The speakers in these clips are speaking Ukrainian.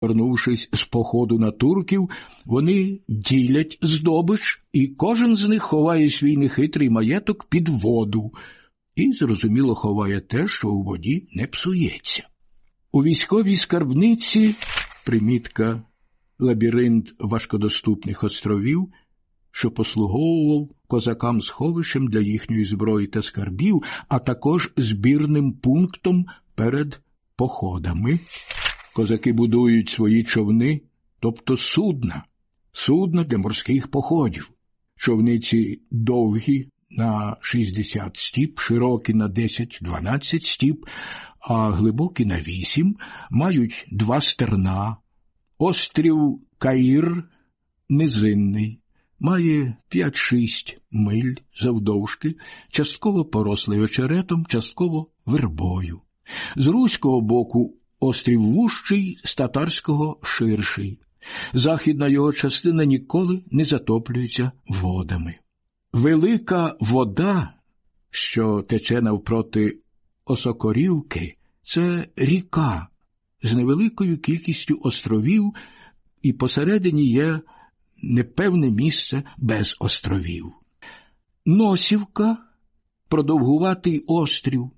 Вернувшись з походу на турків, вони ділять здобич, і кожен з них ховає свій нехитрий маєток під воду, і, зрозуміло, ховає те, що у воді не псується. У військовій скарбниці примітка лабіринт важкодоступних островів, що послуговував козакам сховищем для їхньої зброї та скарбів, а також збірним пунктом перед походами. Козаки будують свої човни, тобто судна, судна для морських походів. Човниці довгі на 60 стіп, широкі на 10-12 стіп, а глибокі на 8, мають два стерна. Острів Каїр низинний, має 5-6 миль завдовжки, частково порослий очеретом, частково вербою. З руського боку острів вущий, з татарського ширший. Західна його частина ніколи не затоплюється водами. Велика вода, що тече навпроти Осокорівки, це ріка з невеликою кількістю островів, і посередині є непевне місце без островів. Носівка продовгуватий острів,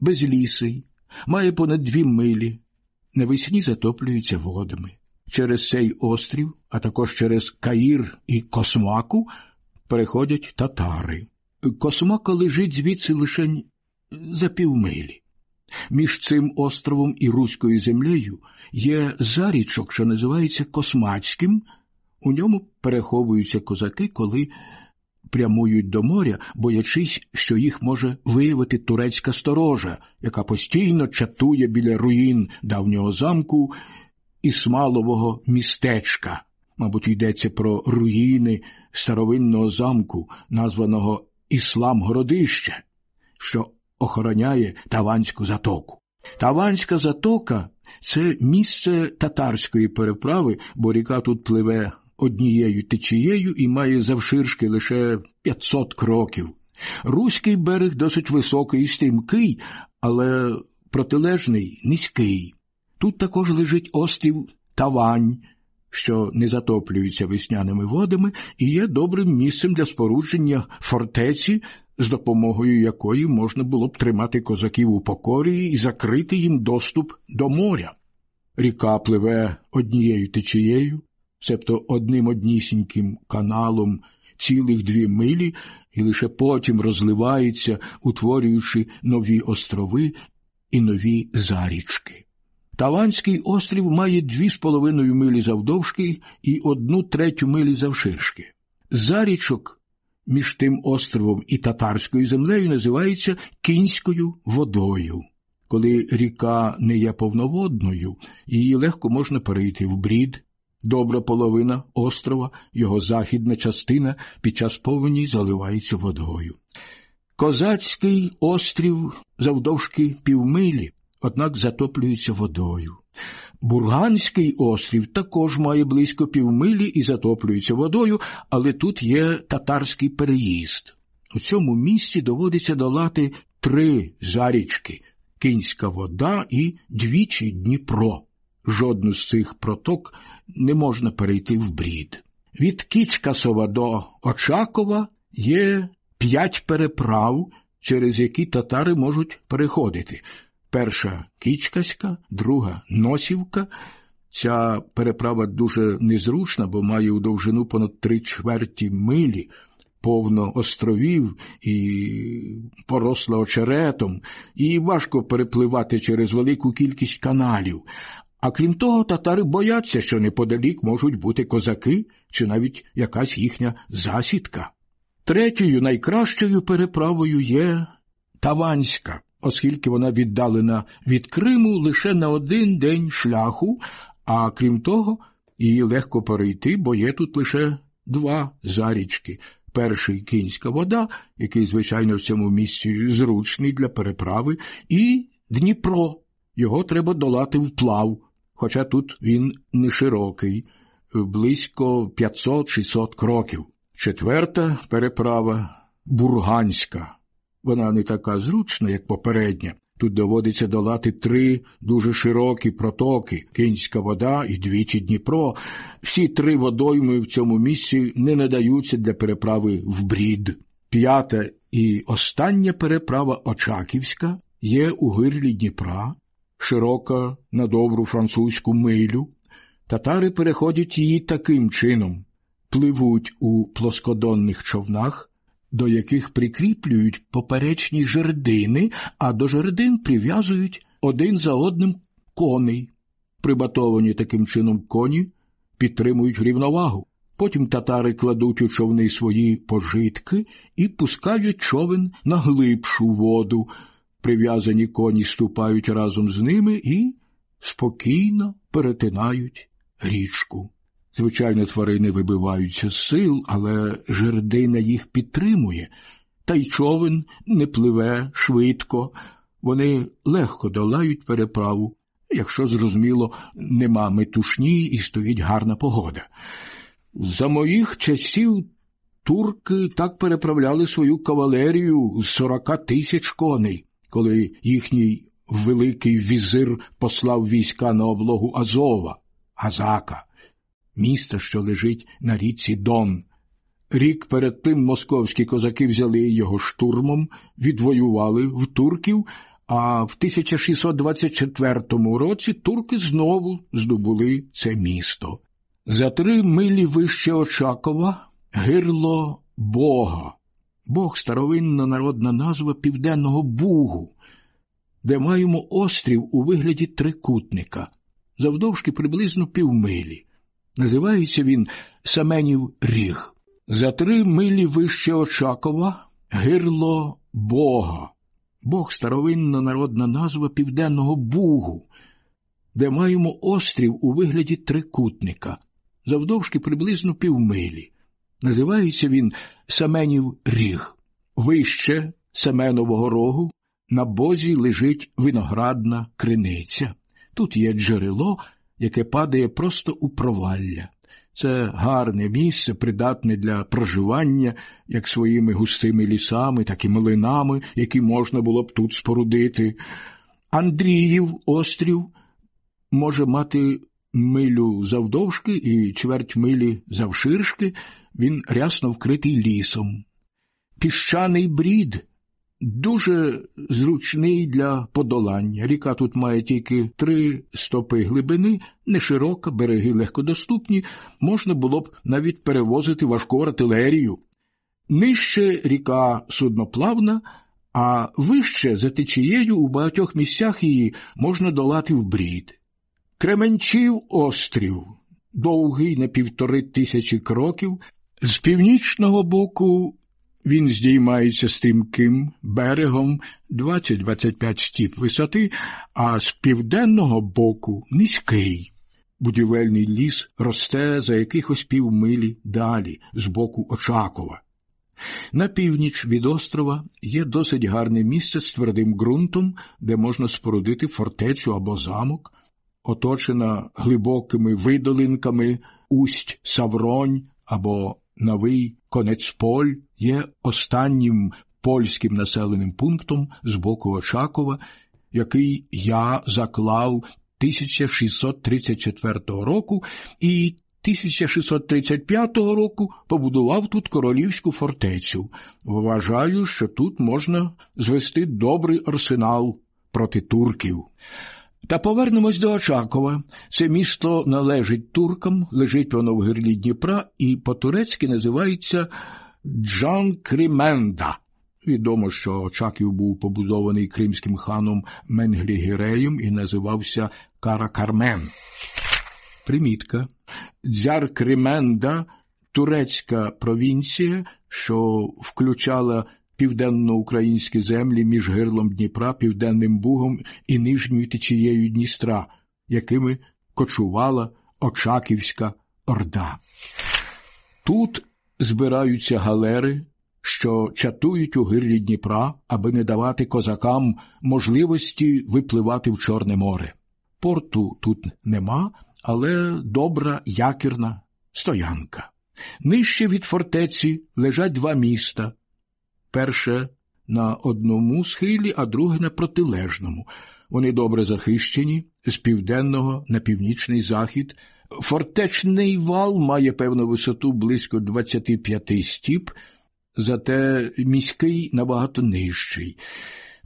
безлісий, має понад дві милі, навесні затоплюються водами. Через цей острів, а також через Каїр і Космаку переходять татари. Космака лежить звідси лише за півмилі. Між цим островом і Руською землею є зарічок, що називається Космацьким. У ньому переховуються козаки, коли прямують до моря, боячись, що їх може виявити турецька сторожа, яка постійно чатує біля руїн давнього замку Ісмалового містечка. Мабуть, йдеться про руїни старовинного замку, названого Іслам Городище, що охороняє Таванську затоку. Таванська затока це місце татарської переправи, бо ріка тут пливе однією течією і має завширшки лише 500 кроків. Руський берег досить високий і стрімкий, але протилежний низький. Тут також лежить острів Тавань, що не затоплюється весняними водами і є добрим місцем для спорудження фортеці, з допомогою якої можна було б тримати козаків у покорі і закрити їм доступ до моря. Ріка пливе однією течією, себто одним однісіньким каналом цілих дві милі, і лише потім розливається, утворюючи нові острови і нові зарічки. Таванський острів має дві з половиною милі завдовжки і одну третю милі завширшки. Зарічок між тим островом і татарською землею називається кінською водою. Коли ріка не є повноводною, її легко можна перейти в брід. Добра половина острова, його західна частина під час повені заливається водою. Козацький острів завдовжки півмилі, однак затоплюється водою. Бурганський острів також має близько півмилі і затоплюється водою, але тут є татарський переїзд. У цьому місці доводиться долати три зарічки Кінська вода і двічі Дніпро. Жодну з цих проток не можна перейти в брід. Від Кічкасова до Очакова є п'ять переправ, через які татари можуть переходити. Перша Кічкаська, друга Носівка. Ця переправа дуже незручна, бо має у довжину понад три чверті милі, повно островів і поросла очеретом, і важко перепливати через велику кількість каналів. А крім того, татари бояться, що неподалік можуть бути козаки чи навіть якась їхня засідка. Третьою найкращою переправою є Таванська, оскільки вона віддалена від Криму лише на один день шляху, а крім того, її легко перейти, бо є тут лише два зарічки. Перший кінська вода, який, звичайно, в цьому місці зручний для переправи, і Дніпро. Його треба долати вплав, хоча тут він не широкий, близько 500-600 кроків. Четверта переправа бурганська. Вона не така зручна, як попередня, Тут доводиться долати три дуже широкі протоки Кинська вода і двічі Дніпро. Всі три водойми в цьому місці не надаються для переправи в брід. П'ята і остання переправа Очаківська є у гирлі Дніпра, широка на добру французьку милю. Татари переходять її таким чином, пливуть у плоскодонних човнах, до яких прикріплюють поперечні жердини, а до жердин прив'язують один за одним коней. Прибатовані таким чином коні підтримують рівновагу. Потім татари кладуть у човни свої пожитки і пускають човен на глибшу воду. Прив'язані коні ступають разом з ними і спокійно перетинають річку. Звичайно, тварини вибиваються з сил, але жердина їх підтримує, та й човен не пливе швидко, вони легко долають переправу, якщо, зрозуміло, нема метушні і стоїть гарна погода. За моїх часів турки так переправляли свою кавалерію з сорока тисяч коней, коли їхній великий візир послав війська на облогу Азова, Азака міста, що лежить на річці Дон. Рік перед тим московські козаки взяли його штурмом, відвоювали в турків, а в 1624 році турки знову здобули це місто. За три милі вище Очакова гирло Бога. Бог старовинна народна назва Південного Бугу, де маємо острів у вигляді трикутника, завдовжки приблизно півмилі. Називається він Семенів Ріг. За три милі вище Очакова гирло Бога. Бог старовинна народна назва Південного Бугу, де маємо острів у вигляді трикутника, завдовжки приблизно півмилі. Називається він Семенів Ріг. Вище Семенового рогу на бозі лежить виноградна криниця. Тут є джерело, яке падає просто у провалля. Це гарне місце, придатне для проживання як своїми густими лісами, так і млинами, які можна було б тут спорудити. Андріїв острів може мати милю завдовжки і чверть милі завширшки, він рясно вкритий лісом. Піщаний брід Дуже зручний для подолання. Ріка тут має тільки три стопи глибини, не широка, береги легкодоступні, можна було б навіть перевозити важку артилерію. Нижче ріка судноплавна, а вище за течією у багатьох місцях її можна долати в брід. Кременчів острів, довгий на півтори тисячі кроків, з північного боку він здіймається стрімким берегом 20-25 стіп висоти, а з південного боку низький. Будівельний ліс росте за якихось півмилі далі, з боку Очакова. На північ від острова є досить гарне місце з твердим ґрунтом, де можна спорудити фортецю або замок, оточена глибокими видолинками усть Савронь або Новий Конецполь є останнім польським населеним пунктом з боку Очакова, який я заклав 1634 року і 1635 року побудував тут королівську фортецю. Вважаю, що тут можна звести добрий арсенал проти турків. Та повернемось до Очакова. Це місто належить туркам, лежить воно в гирлі Дніпра і по-турецьки називається Джан Кріменда. Відомо, що Очаків був побудований кримським ханом Менглігіреєм і називався Каракармен. Примітка. Дзяр Крименда турецька провінція, що включала південноукраїнські землі між гирлом Дніпра, Південним Бугом і нижньою течією Дністра, якими кочувала Очаківська Орда. Тут збираються галери, що чатують у гирлі Дніпра, аби не давати козакам можливості випливати в Чорне море. Порту тут нема, але добра якірна стоянка. Нижче від фортеці лежать два міста. Перше на одному схилі, а друге на протилежному. Вони добре захищені з південного на північний захід. Фортечний вал має певну висоту близько 25 стіп, зате міський набагато нижчий.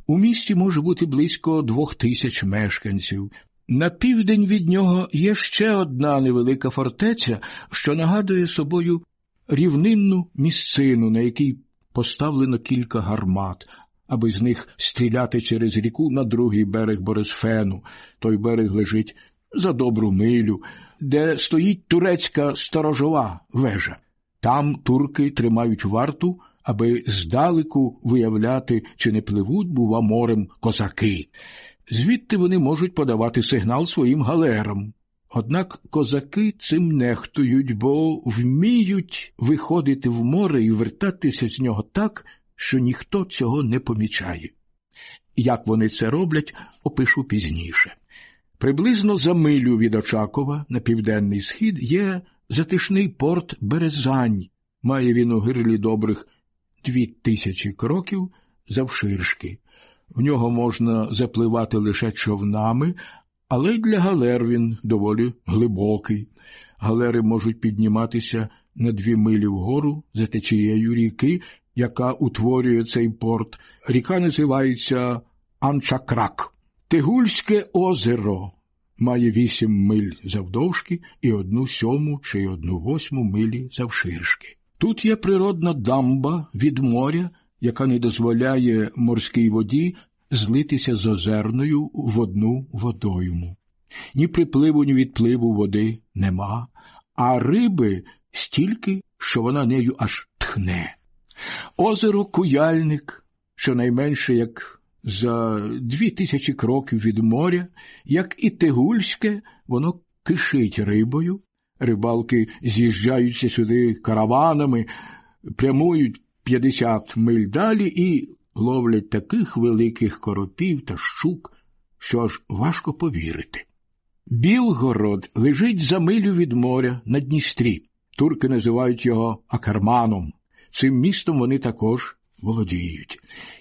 У місті може бути близько двох тисяч мешканців. На південь від нього є ще одна невелика фортеця, що нагадує собою рівнинну місцину, на якій поставлено кілька гармат, аби з них стріляти через ріку на другий берег Борисфену. Той берег лежить за добру милю, де стоїть турецька сторожова вежа. Там турки тримають варту, аби здалеку виявляти, чи не пливуть, бува, морем козаки. Звідти вони можуть подавати сигнал своїм галерам. Однак козаки цим нехтують, бо вміють виходити в море і вертатися з нього так, що ніхто цього не помічає. Як вони це роблять, опишу пізніше. Приблизно за милю від Очакова на південний схід є затишний порт Березань. Має він у гирлі добрих дві тисячі кроків завширшки. В нього можна запливати лише човнами, але для галер він доволі глибокий. Галери можуть підніматися на дві милі вгору за течією ріки, яка утворює цей порт. Ріка називається Анчакрак. Тигульське озеро має вісім миль завдовжки і одну сьому чи одну восьму милі завширшки. Тут є природна дамба від моря, яка не дозволяє морській воді злитися з озерною в одну водойму. Ні припливу, ні відпливу води нема, а риби стільки, що вона нею аж тхне. Озеро Куяльник, щонайменше як за дві тисячі кроків від моря, як і Тигульське, воно кишить рибою. Рибалки з'їжджаються сюди караванами, прямують 50 миль далі і ловлять таких великих коропів та щук, що аж важко повірити. Білгород лежить за милю від моря на Дністрі. Турки називають його Акарманом. Цим містом вони також володіють.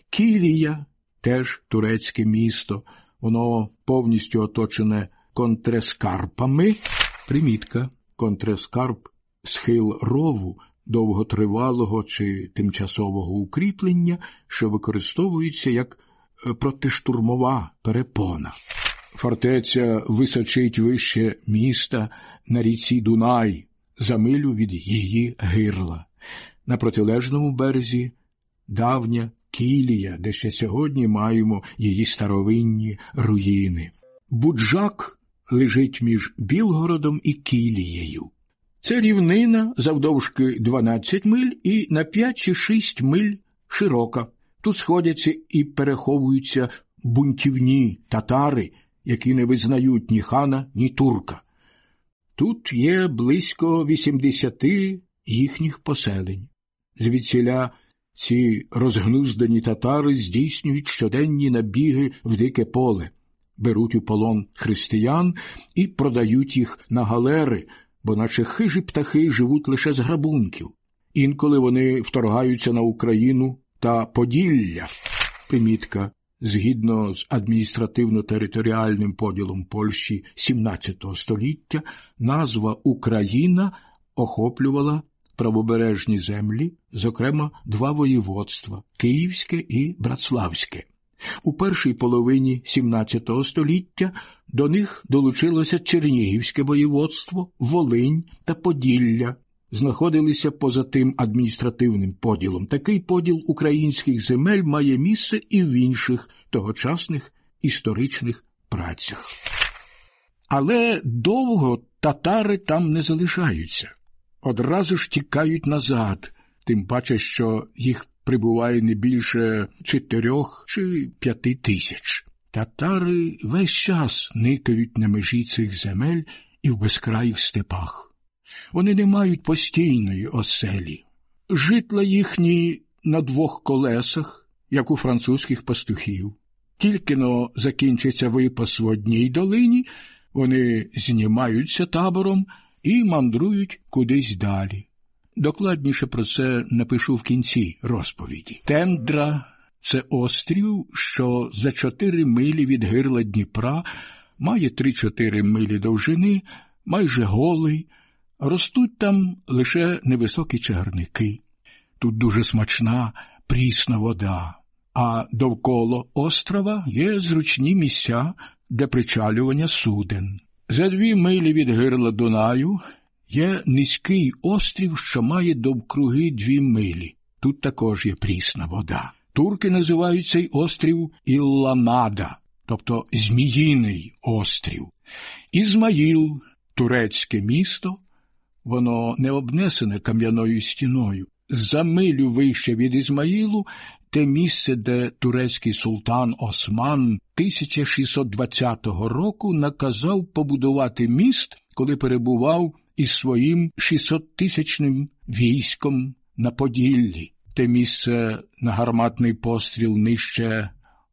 Кілія теж турецьке місто, воно повністю оточене контрескарпами. Примітка контрескарп схил рову довготривалого чи тимчасового укріплення, що використовується як е, протиштурмова перепона. Фортеця височить вище міста на ріці Дунай, за милю від її гирла. На протилежному березі давня кілія, де ще сьогодні маємо її старовинні руїни. Буджак лежить між Білгородом і Кілією. Це рівнина завдовжки 12 миль і на 5 чи 6 миль широка. Тут сходяться і переховуються бунтівні татари, які не визнають ні хана, ні турка. Тут є близько 80 їхніх поселень. Звідсіля ці розгнуздані татари здійснюють щоденні набіги в дике поле, беруть у полон християн і продають їх на галери бо наче хижі птахи живуть лише з грабунків. Інколи вони вторгаються на Україну та Поділля. Примітка. Згідно з адміністративно-територіальним поділом Польщі XVII століття, назва Україна охоплювала правобережні землі, зокрема два воєводства Київське і Братславське. У першій половині XVII століття до них долучилося Чернігівське воєводство, Волинь та Поділля, знаходилися поза тим адміністративним поділом. Такий поділ українських земель має місце і в інших тогочасних історичних працях. Але довго татари там не залишаються, одразу ж тікають назад, тим паче, що їх прибуває не більше чотирьох чи п'яти тисяч. Татари весь час никають на межі цих земель і в безкраїх степах. Вони не мають постійної оселі. Житла їхні на двох колесах, як у французьких пастухів. Тільки но закінчиться випас в одній долині, вони знімаються табором і мандрують кудись далі. Докладніше про це напишу в кінці розповіді. Тендра це острів, що за чотири милі від гирла Дніпра, має три-чотири милі довжини, майже голий, ростуть там лише невисокі чагарники. Тут дуже смачна, прісна вода, а довкола острова є зручні місця для причалювання суден. За дві милі від гирла Дунаю є низький острів, що має довкруги дві милі. Тут також є прісна вода. Турки називають цей острів Ілланада, тобто Зміїний острів. Ізмаїл, турецьке місто, воно не обнесене кам'яною стіною. За милю вище від Ізмаїлу те місце, де турецький султан Осман 1620 року наказав побудувати міст, коли перебував із своїм 600-тисячним військом на Поділлі. Те місце на гарматний постріл нижче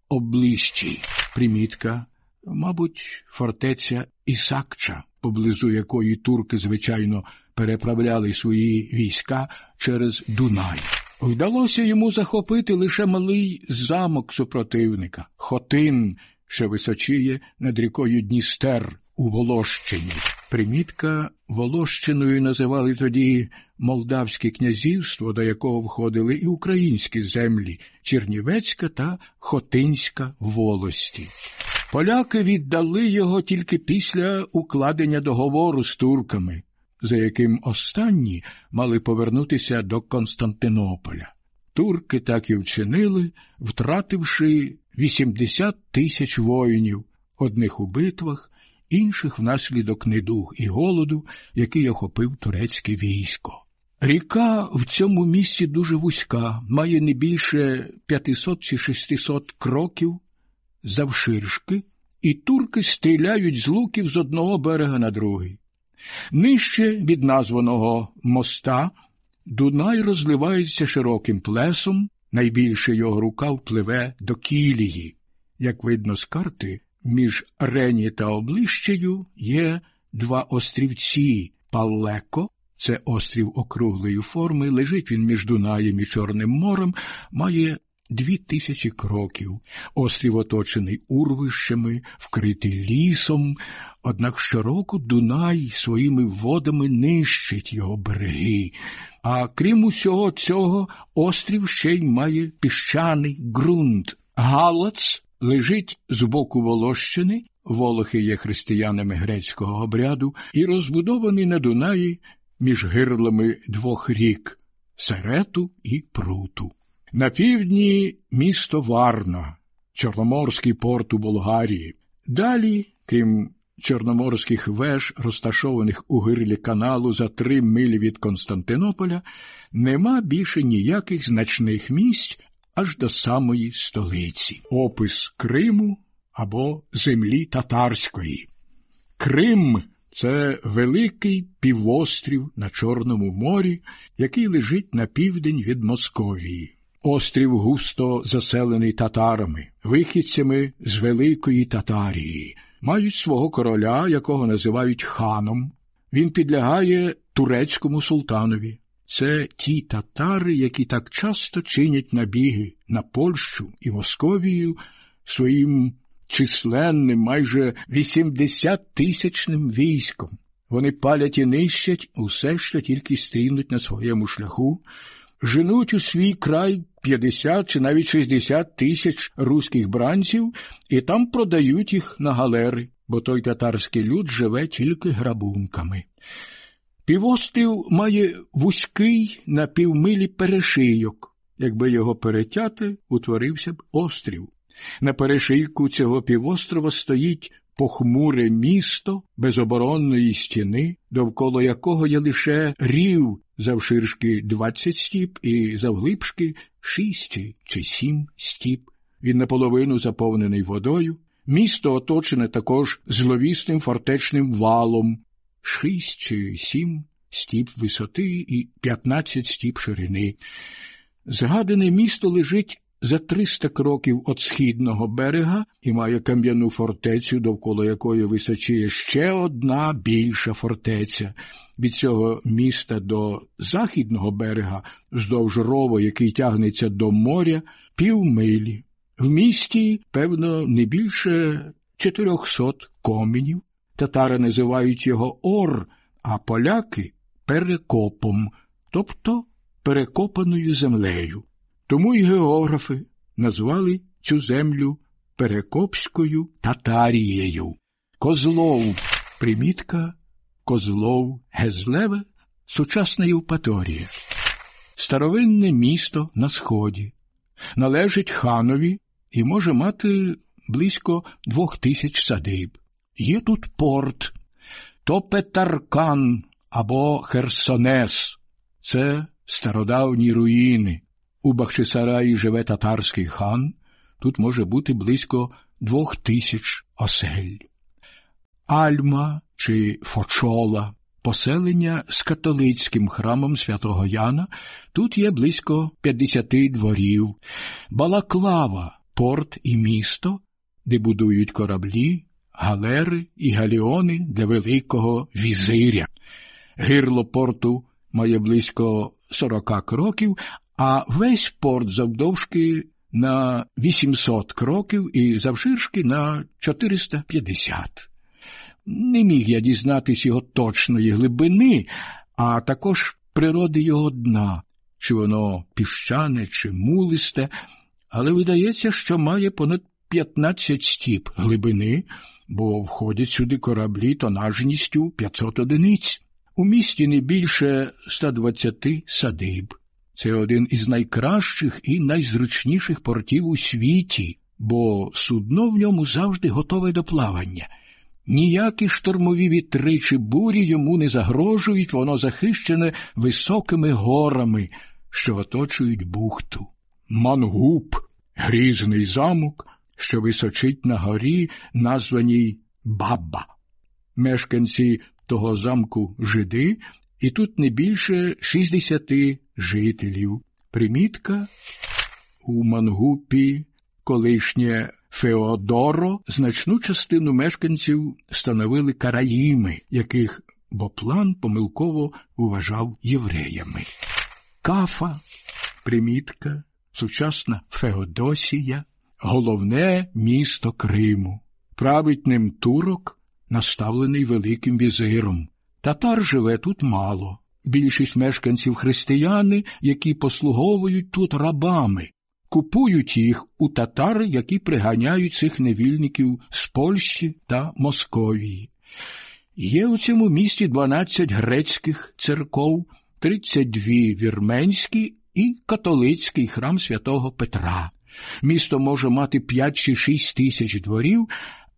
оближчі. Примітка, мабуть, фортеця Ісакча, поблизу якої турки, звичайно, переправляли свої війська через Дунай. Вдалося йому захопити лише малий замок супротивника, Хотин, що височіє над рікою Дністер у Волощині. Примітка Волощиною називали тоді Молдавське князівство, до якого входили і українські землі Чернівецька та Хотинська волості. Поляки віддали його тільки після укладення договору з турками, за яким останні мали повернутися до Константинополя. Турки так і вчинили, втративши 80 тисяч воїнів, одних у битвах, інших внаслідок недуг і голоду, який охопив турецьке військо. Ріка в цьому місці дуже вузька, має не більше 500 чи 600 кроків завширшки, і турки стріляють з луків з одного берега на другий. Нижче від названого моста Дунай розливається широким плесом, найбільше його рукав пливе до Кілії. Як видно з карти, між Рені та облищею є два острівці Паллеко, це острів округлої форми, лежить він між Дунаєм і Чорним морем, має дві тисячі кроків. Острів оточений урвищами, вкритий лісом, однак щороку Дунай своїми водами нищить його береги. А крім усього цього, острів ще й має піщаний ґрунт. Галац лежить з боку Волощини, волохи є християнами грецького обряду, і розбудований на Дунаї між гирлами двох рік Серету і Пруту. На півдні місто Варна, Чорноморський порт у Болгарії. Далі, крім чорноморських веж, розташованих у гирлі каналу за три милі від Константинополя, нема більше ніяких значних місць аж до самої столиці. Опис Криму або землі татарської. Крим це великий півострів на Чорному морі, який лежить на південь від Московії. Острів густо заселений татарами, вихідцями з Великої Татарії, мають свого короля, якого називають ханом. Він підлягає турецькому султанові. Це ті татари, які так часто чинять набіги на Польщу і Московію своїм численним, майже 80 тисячним військом. Вони палять і нищать усе, що тільки стрінуть на своєму шляху, женуть у свій край 50 чи навіть 60 тисяч руських бранців і там продають їх на галери, бо той татарський люд живе тільки грабунками. Півострів має вузький на півмилі перешийок. Якби його перетяти, утворився б острів. На перешийку цього півострова стоїть похмуре місто безоборонної стіни, довкола якого є лише рів завширшки двадцять стіп і завглибшки шість чи сім стіп. Він наполовину заповнений водою. Місто оточене також зловісним фортечним валом, шість чи сім стіп висоти і п'ятнадцять стіп ширини. Згадане місто лежить за 300 кроків від східного берега і має кам'яну фортецю, довкола якої височіє ще одна більша фортеця. Від цього міста до західного берега, вздовж рову, який тягнеться до моря, півмилі. В місті, певно, не більше чотирьохсот комінів. Татари називають його ор, а поляки перекопом, тобто перекопаною землею. Тому й географи назвали цю землю Перекопською Татарією. Козлов примітка Козлов Гезлеве, сучасна Євпаторія. Старовинне місто на сході. Належить ханові і може мати близько двох тисяч садиб. Є тут порт, то Петаркан або Херсонес. Це стародавні руїни. У Бахчисараї живе татарський хан, тут може бути близько двох тисяч осель. Альма чи Фочола, поселення з католицьким храмом святого Яна, тут є близько 50 дворів, Балаклава, порт і місто, де будують кораблі, галери і галіони для Великого візиря. Гирло порту має близько 40 кроків, а весь порт завдовжки на 800 кроків і завширшки на 450. Не міг я дізнатись його точної глибини, а також природи його дна, чи воно піщане, чи мулисте, але видається, що має понад 15 стіп глибини, бо входять сюди кораблі тонажністю 500 одиниць. У місті не більше 120 садиб. Це один із найкращих і найзручніших портів у світі, бо судно в ньому завжди готове до плавання. Ніякі штормові вітри чи бурі йому не загрожують, воно захищене високими горами, що оточують бухту. Мангуб, грізний замок, що височить на горі, названій Баба. Мешканці того замку жиди, і тут не більше 60 жителів. Примітка у Мангупі колишнє Феодоро значну частину мешканців становили караїми, яких Боплан помилково вважав євреями. Кафа, примітка, сучасна Феодосія, головне місто Криму. Править ним турок, наставлений Великим візиром. Татар живе тут мало. Більшість мешканців християни, які послуговують тут рабами, купують їх у татар, які приганяють цих невільників з Польщі та Московії. Є у цьому місті 12 грецьких церков, 32 вірменські і католицький храм святого Петра. Місто може мати 5 чи 6 тисяч дворів,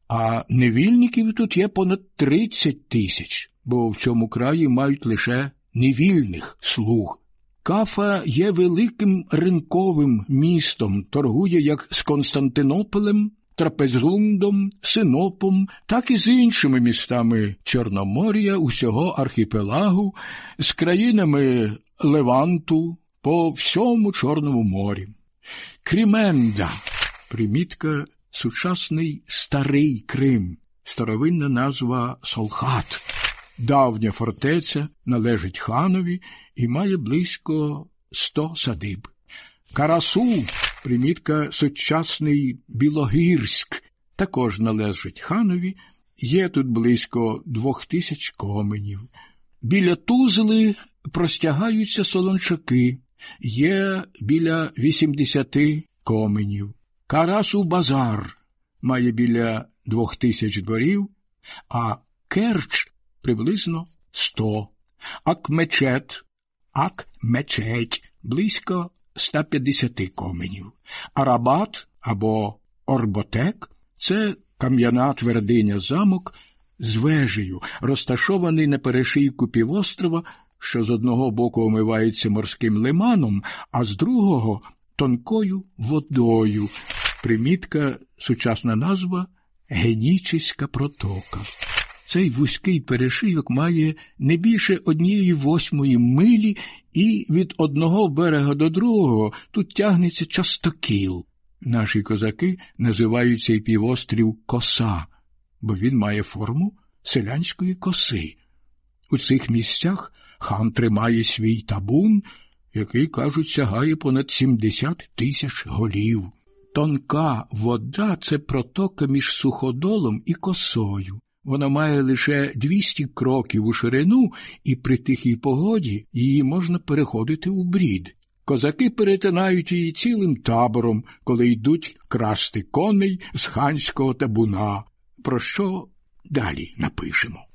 а невільників тут є понад 30 тисяч, бо в цьому краї мають лише невільних слуг. Кафа є великим ринковим містом, торгує як з Константинополем, Трапезлундом, Синопом, так і з іншими містами Чорномор'я, усього архіпелагу, з країнами Леванту по всьому Чорному морі. Кріменда, примітка сучасний старий Крим, старовинна назва Солхат. Давня фортеця належить ханові і має близько сто садиб. Карасу, примітка сучасний Білогірськ, також належить ханові, є тут близько двох тисяч коменів. Біля тузли простягаються солончаки, є біля вісімдесяти коменів. Карасу базар має біля двох тисяч дворів, а керч приблизно сто. Акмечет, акмечеть близько 150 коменів. Арабат або Орботек це кам'яна твердиня замок з вежею, розташований на перешийку півострова, що з одного боку омивається морським лиманом, а з другого тонкою водою. Примітка, сучасна назва Генічиська протока. Цей вузький перешийок має не більше однієї восьмої милі, і від одного берега до другого тут тягнеться частокіл. Наші козаки називають цей півострів коса, бо він має форму селянської коси. У цих місцях хан тримає свій табун, який, кажуть, сягає понад 70 тисяч голів. Тонка вода це протока між суходолом і косою. Вона має лише 200 кроків у ширину, і при тихій погоді її можна переходити у брід. Козаки перетинають її цілим табором, коли йдуть красти коней з ханського табуна, про що далі напишемо.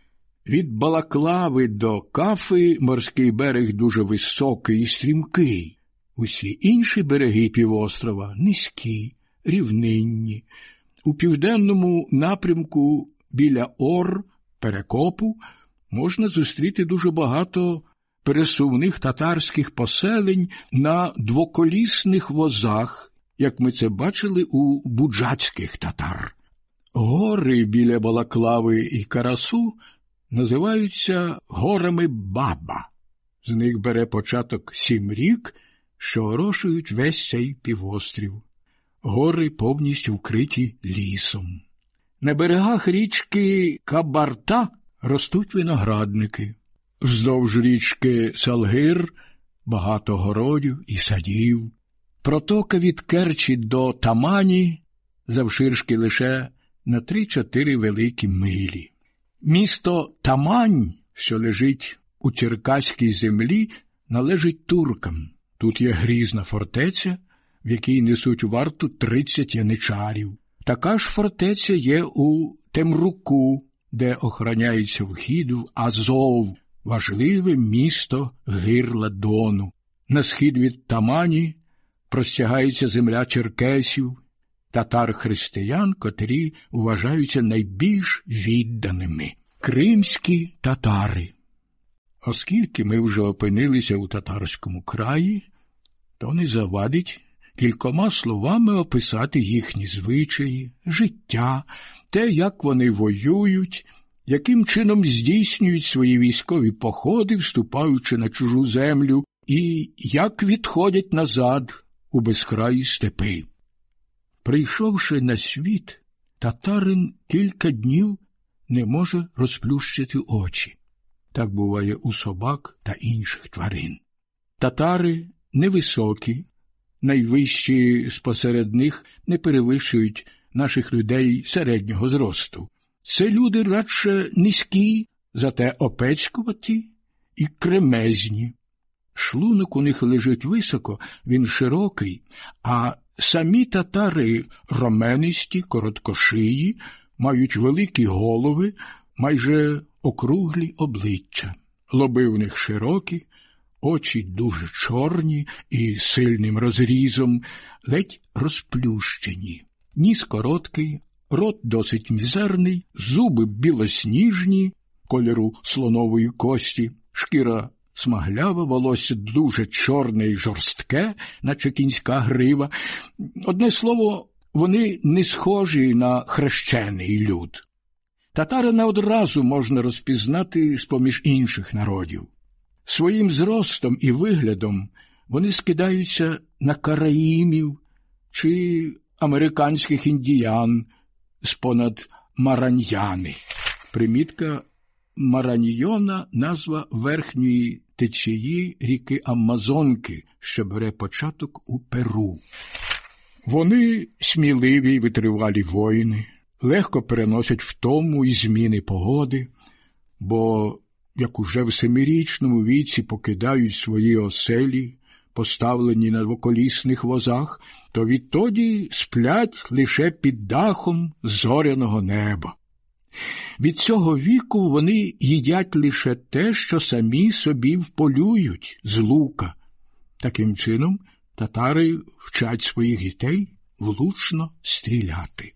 Від Балаклави до Кафи морський берег дуже високий і стрімкий. Усі інші береги півострова низькі, рівнинні. У південному напрямку біля Ор, Перекопу, можна зустріти дуже багато пересувних татарських поселень на двоколісних возах, як ми це бачили у буджацьких татар. Гори біля Балаклави і Карасу називаються горами Баба. З них бере початок сім рік, що орошують весь цей півострів. Гори повністю вкриті лісом. На берегах річки Кабарта ростуть виноградники. Вздовж річки Салгир багато городів і садів. Протока від Керчі до Тамані завширшки лише на три-чотири великі милі. Місто Тамань, що лежить у Черкаській землі, належить туркам. Тут є грізна фортеця, в якій несуть варту тридцять яничарів. Така ж фортеця є у Темруку, де охороняється вхід в Азов, важливе місто гирла Дону. На схід від Тамані простягається земля черкесів, татар християн, котрі вважаються найбільш відданими кримські татари. Оскільки ми вже опинилися у татарському краї, то не завадить кількома словами описати їхні звичаї, життя, те, як вони воюють, яким чином здійснюють свої військові походи, вступаючи на чужу землю, і як відходять назад у безкраї степи. Прийшовши на світ, татарин кілька днів не може розплющити очі. Так буває у собак та інших тварин. Татари невисокі, найвищі спосеред них не перевищують наших людей середнього зросту. Це люди радше низькі, зате опецькуваті і кремезні. Шлунок у них лежить високо, він широкий, а самі татари роменисті, короткошиї, мають великі голови, майже округлі обличчя. Лоби у них широкі, очі дуже чорні і сильним розрізом, ледь розплющені, ніс короткий, рот досить мізерний, зуби білосніжні, кольору слонової кості, шкіра смаглява, волосся дуже чорне і жорстке, наче кінська грива. Одне слово, вони не схожі на хрещений люд. Татарина одразу можна розпізнати з поміж інших народів. Своїм зростом і виглядом вони скидаються на караїмів чи американських індіян з понад мараньяни. Примітка Мараньйона назва верхньої течії ріки Амазонки, що бере початок у Перу. Вони сміливі й витривалі воїни, легко переносять втому і зміни погоди, бо, як уже в семирічному віці покидають свої оселі, поставлені на двоколісних возах, то відтоді сплять лише під дахом зоряного неба. Від цього віку вони їдять лише те, що самі собі вполюють з лука. Таким чином, татари вчать своїх дітей влучно стріляти.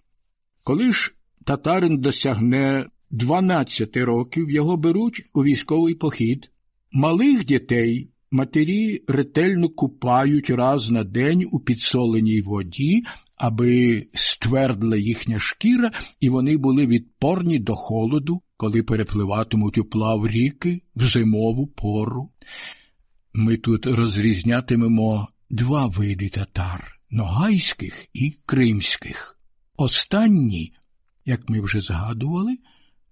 Коли ж татарин досягне 12 років, його беруть у військовий похід. Малих дітей матері ретельно купають раз на день у підсоленій воді, аби ствердла їхня шкіра, і вони були відпорні до холоду коли перепливатимуть уплав ріки в зимову пору. Ми тут розрізнятимемо два види татар ногайських і кримських. Останні, як ми вже згадували,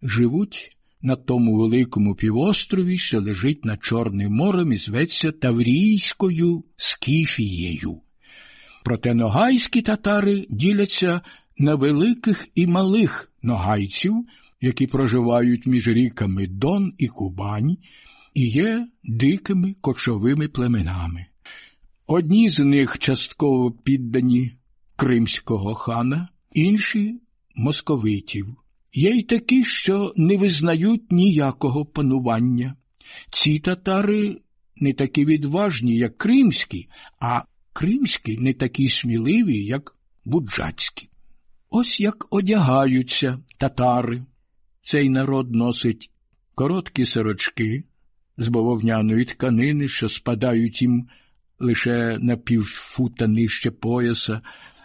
живуть на тому великому півострові, що лежить над Чорним морем і зветься Таврійською Скіфією. Проте ногайські татари діляться на великих і малих ногайців, які проживають між ріками Дон і Кубань, і є дикими кочовими племенами. Одні з них частково піддані кримського хана, інші московитів. Є й такі, що не визнають ніякого панування. Ці татари не такі відважні, як кримські, а кримські не такі сміливі, як буджацькі. Ось як одягаються татари. Цей народ носить короткі сорочки з бавовняної тканини, що спадають їм лише на півфута нижче пояса,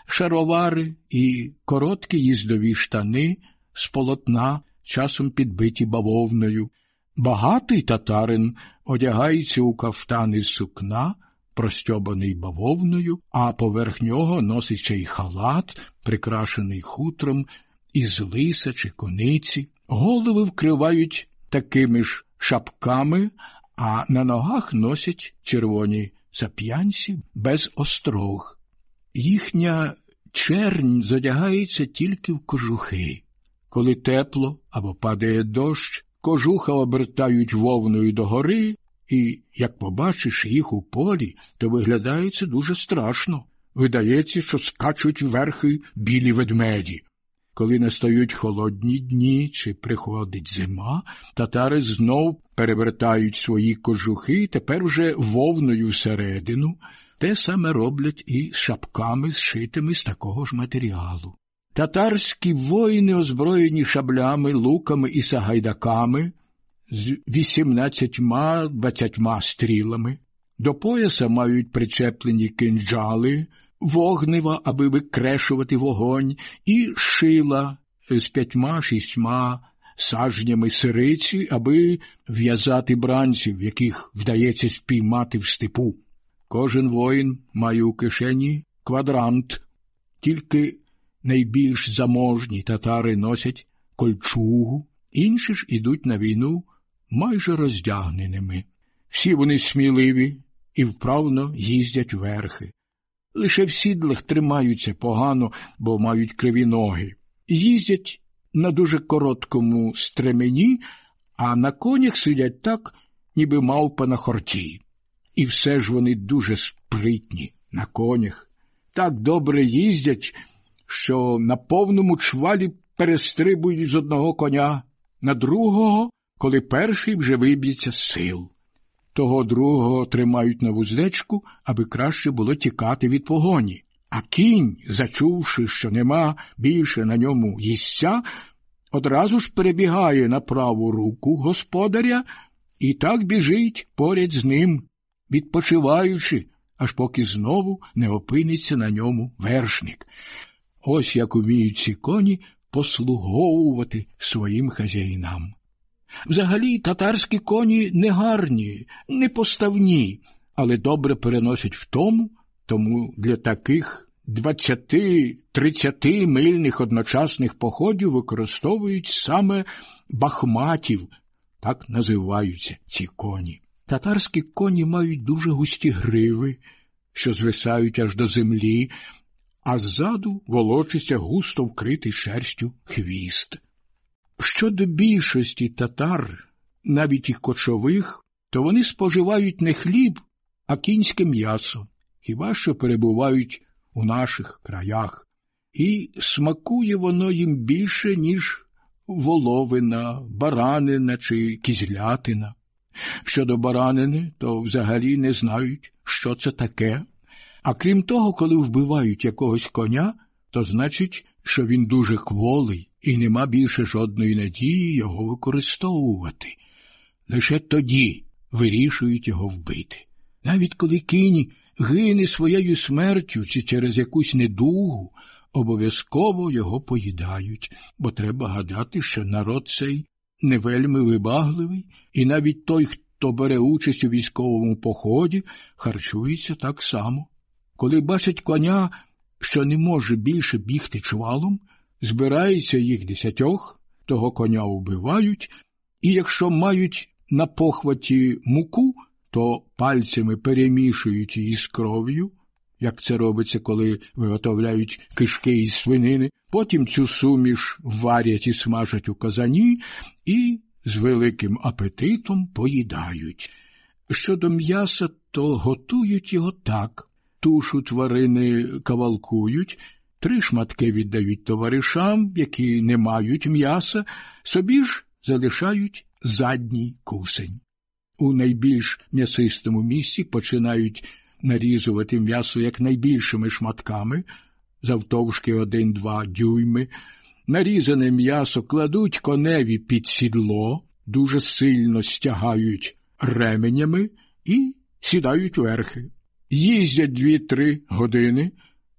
шаровари і короткі їздові штани з полотна, часом підбиті бавовною. Багатий татарин одягається у кафтани з сукна, простьобаний бавовною, а поверх нього носить ще й халат, прикрашений хутром із лиса чи кониці. Голови вкривають такими ж шапками, а на ногах носять червоні сап'янці без острог. Їхня чернь задягається тільки в кожухи. Коли тепло або падає дощ, кожуха обертають вовною догори, і, як побачиш їх у полі, то виглядає дуже страшно. Видається, що скачуть верхи білі ведмеді. Коли настають холодні дні чи приходить зима, татари знов перевертають свої кожухи, тепер вже вовною всередину, те саме роблять і шапками, зшитими з такого ж матеріалу. Татарські воїни, озброєні шаблями, луками і сагайдаками, з вісімнадцятьма двадцятьма стрілами, до пояса мають причеплені кинджали, вогнева, аби викрешувати вогонь, і шила з п'ятьма шістьма сажнями сириці, аби в'язати бранців, яких вдається спіймати в степу. Кожен воїн має у кишені квадрант, тільки найбільш заможні татари носять кольчугу, інші ж ідуть на війну майже роздягненими. Всі вони сміливі і вправно їздять верхи. Лише в сідлах тримаються погано, бо мають криві ноги. Їздять на дуже короткому стремені, а на конях сидять так, ніби мавпа на хорті. І все ж вони дуже спритні на конях, так добре їздять, що на повному чвалі перестрибують з одного коня на другого, коли перший вже виб'ється з сил. Того другого тримають на вуздечку, аби краще було тікати від погоні. А кінь, зачувши, що нема більше на ньому їстця, одразу ж перебігає на праву руку господаря і так біжить поряд з ним, відпочиваючи, аж поки знову не опиниться на ньому вершник. Ось як уміють ці коні послуговувати своїм хазяїнам. Взагалі татарські коні не гарні, не поставні, але добре переносять втому, тому для таких двадцяти-тридцяти мильних одночасних походів використовують саме бахматів, так називаються ці коні. Татарські коні мають дуже густі гриви, що звисають аж до землі, а ззаду волочиться густо вкритий шерстю хвіст. Щодо більшості татар, навіть і кочових, то вони споживають не хліб, а кінське м'ясо, хіба що перебувають у наших краях, і смакує воно їм більше, ніж воловина, баранина чи кізлятина. Щодо баранини, то взагалі не знають, що це таке. А крім того, коли вбивають якогось коня, то значить, що він дуже кволий і нема більше жодної надії його використовувати. Лише тоді вирішують його вбити. Навіть коли кінь гине своєю смертю чи через якусь недугу, обов'язково його поїдають, бо треба гадати, що народ цей не вельми вибагливий, і навіть той, хто бере участь у військовому поході, харчується так само. Коли бачить коня, що не може більше бігти чвалом, збирається їх десятьох, того коня вбивають, і якщо мають на похваті муку, то пальцями перемішують її з кров'ю, як це робиться, коли виготовляють кишки із свинини, потім цю суміш варять і смажать у казані і з великим апетитом поїдають. Щодо м'яса, то готують його так. Тушу тварини кавалкують, три шматки віддають товаришам, які не мають м'яса, собі ж залишають задній кусень. У найбільш м'ясистому місці починають нарізувати м'ясо як найбільшими шматками, завтовшки один-два дюйми. Нарізане м'ясо кладуть коневі під сідло, дуже сильно стягають ременями і сідають верхи. Їздять дві-три години,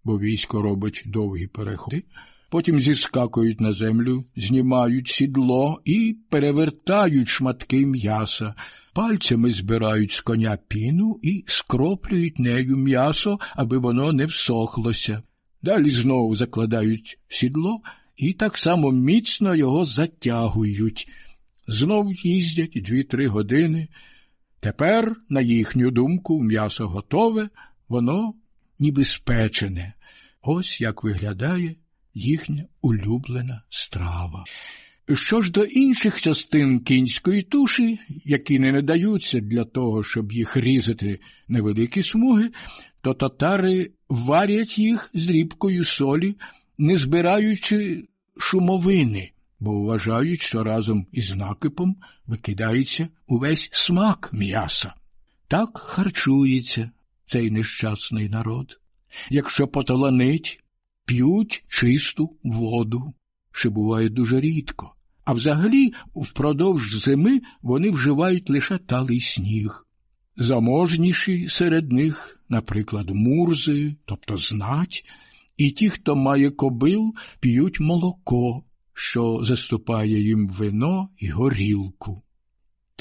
бо військо робить довгі переходи, потім зіскакують на землю, знімають сідло і перевертають шматки м'яса, пальцями збирають з коня піну і скроплюють нею м'ясо, аби воно не всохлося. Далі знову закладають сідло і так само міцно його затягують. Знов їздять дві-три години. Тепер, на їхню думку, м'ясо готове, воно ніби спечене. Ось як виглядає їхня улюблена страва. Що ж до інших частин кінської туші, які не надаються для того, щоб їх різати на великі смуги, то татари варять їх з дрібкою солі, не збираючи шумовини, бо вважають, що разом із накипом викидається увесь смак м'яса. Так харчується цей нещасний народ. Якщо поталанить, п'ють чисту воду, що буває дуже рідко. А взагалі впродовж зими вони вживають лише талий сніг. Заможніші серед них, наприклад, мурзи, тобто знать, і ті, хто має кобил, п'ють молоко, що заступає їм вино і горілку.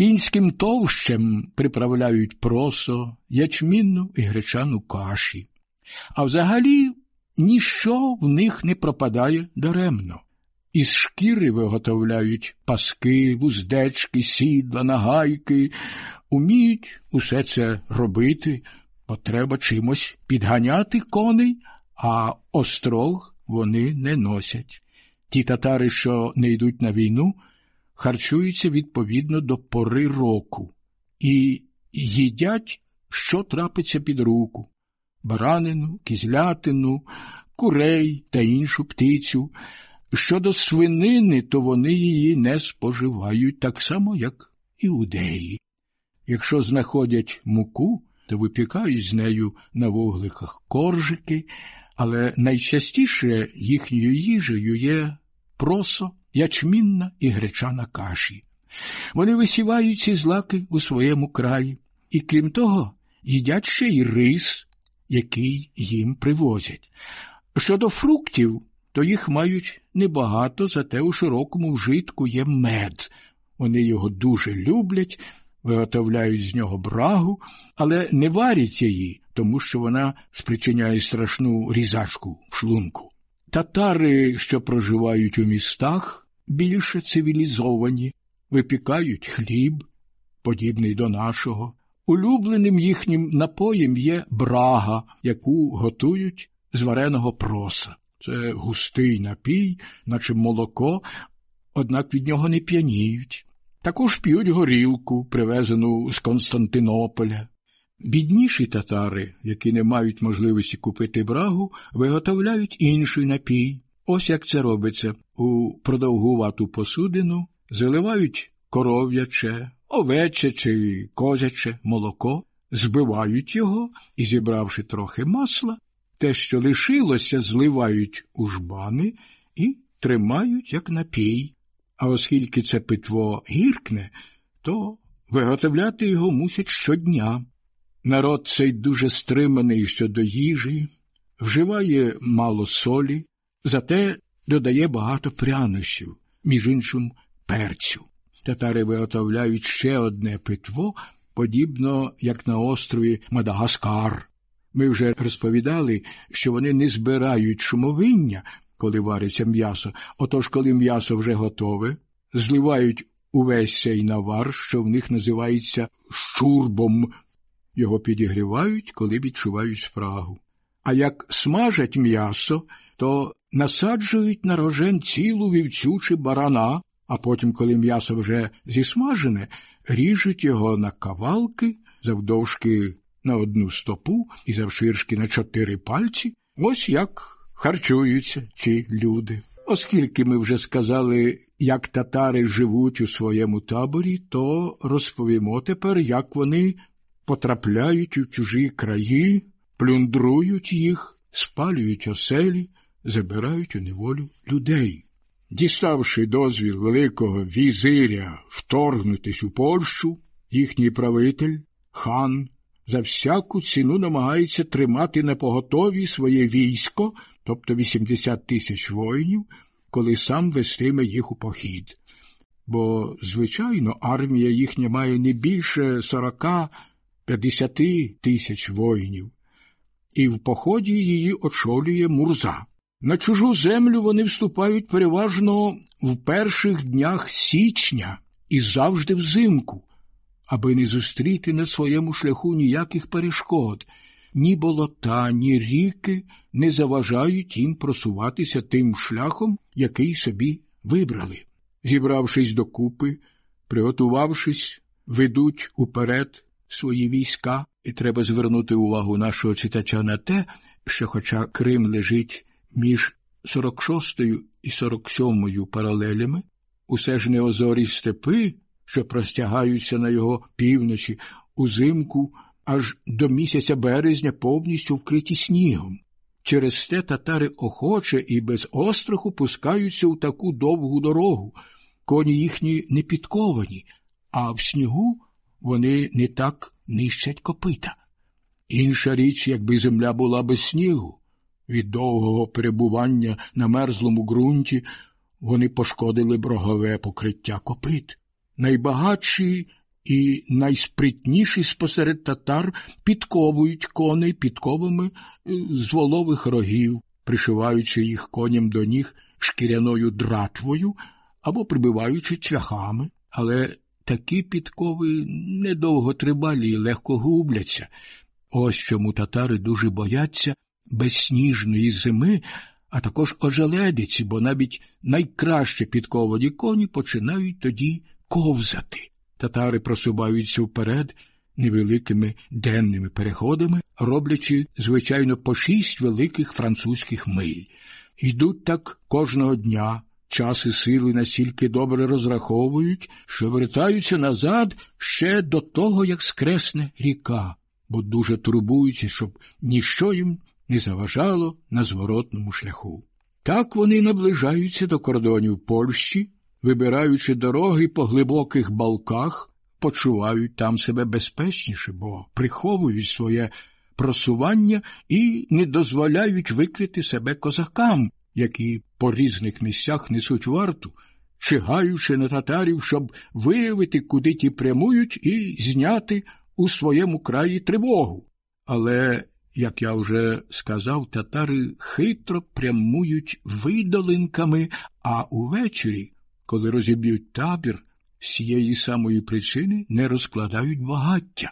Кінським товщем приправляють просо, ячмінну і гречану каші. А взагалі ніщо в них не пропадає даремно. Із шкіри виготовляють паски, вуздечки, сідла, нагайки, уміють усе це робити, бо треба чимось підганяти коней, а острог вони не носять. Ті татари, що не йдуть на війну, харчуються відповідно до пори року і їдять, що трапиться під руку баранину, кізлятину, курей та іншу птицю. Щодо свинини, то вони її не споживають так само, як іудеї. Якщо знаходять муку, то випікають з нею на вугликах коржики, але найчастіше їхньою їжею є просо, ячмінна і гречана каші. Вони висівають ці злаки у своєму краї, і крім того, їдять ще й рис, який їм привозять. Щодо фруктів, то їх мають небагато, зате у широкому вжитку є мед. Вони його дуже люблять, виготовляють з нього брагу, але не варять її, тому що вона спричиняє страшну різачку в шлунку. Татари, що проживають у містах, більше цивілізовані, випікають хліб, подібний до нашого. Улюбленим їхнім напоєм є брага, яку готують з вареного проса. Це густий напій, наче молоко, однак від нього не п'яніють. Також п'ють горілку, привезену з Константинополя. Бідніші татари, які не мають можливості купити брагу, виготовляють інший напій. Ось як це робиться. У продовгувату посудину заливають коров'яче, овече чи козяче молоко, збивають його і, зібравши трохи масла, те, що лишилося, зливають у жбани і тримають як напій. А оскільки це питво гіркне, то виготовляти його мусять щодня. Народ цей дуже стриманий щодо їжі, вживає мало солі, зате додає багато прянощів, між іншим перцю. татари виготовляють ще одне питво, подібно як на острові Мадагаскар. Ми вже розповідали, що вони не збирають шумовиння, коли вариться м'ясо. Отож, коли м'ясо вже готове, зливають увесь цей навар, що в них називається щурбом. Його підігрівають, коли відчувають спрагу. А як смажать м'ясо, то насаджують на рожен цілу вівцю чи барана, а потім, коли м'ясо вже зісмажене, ріжуть його на кавалки завдовжки на одну стопу і завширшки на чотири пальці. Ось як харчуються ці люди. Оскільки ми вже сказали, як татари живуть у своєму таборі, то розповімо тепер, як вони потрапляють у чужі краї, плюндрують їх, спалюють оселі, забирають у неволю людей. Діставши дозвіл Великого візиря вторгнутись у Польщу, їхній правитель, хан, за всяку ціну намагається тримати на поготові своє військо, тобто 80 тисяч воїнів, коли сам вестиме їх у похід. Бо, звичайно, армія їхня має не більше 40-50 тисяч воїнів, і в поході її очолює Мурза. На чужу землю вони вступають переважно в перших днях січня і завжди взимку, аби не зустріти на своєму шляху ніяких перешкод, ні болота, ні ріки не заважають їм просуватися тим шляхом, який собі вибрали. Зібравшись докупи, приготувавшись, ведуть уперед свої війська, і треба звернути увагу нашого читача на те, що, хоча Крим лежить між 46 і 47 паралелями, усе ж неозорі степи, що простягаються на його півночі, узимку аж до місяця березня повністю вкриті снігом. Через те татари охоче і без остраху пускаються у таку довгу дорогу. Коні їхні не підковані, а в снігу вони не так нищать копита. Інша річ, якби земля була без снігу. Від довгого перебування на мерзлому ґрунті вони пошкодили брогове покриття копит. Найбагатші і найспритніші спосеред татар підковують коней підковами е, з волових рогів, пришиваючи їх коням до ніг шкіряною дратвою або прибиваючи цвяхами. Але такі підкови недовго тривалі і легко губляться. Ось чому татари дуже бояться безсніжної зими, а також ожеледиці, бо навіть найкраще підковані коні починають тоді ковзати. Татари просуваються вперед невеликими денними переходами, роблячи, звичайно, по шість великих французьких миль. Йдуть так кожного дня. Час і сили настільки добре розраховують, що вертаються назад ще до того, як скресне ріка, бо дуже турбуються, щоб ніщо їм не заважало на зворотному шляху. Так вони наближаються до кордонів Польщі, вибираючи дороги по глибоких балках, почувають там себе безпечніше, бо приховують своє просування і не дозволяють викрити себе козакам, які по різних місцях несуть варту, чигаючи на татарів, щоб виявити, куди ті прямують, і зняти у своєму краї тривогу. Але як я вже сказав, татари хитро прямують видолинками, а увечері, коли розіб'ють табір, з цієї самої причини не розкладають багаття.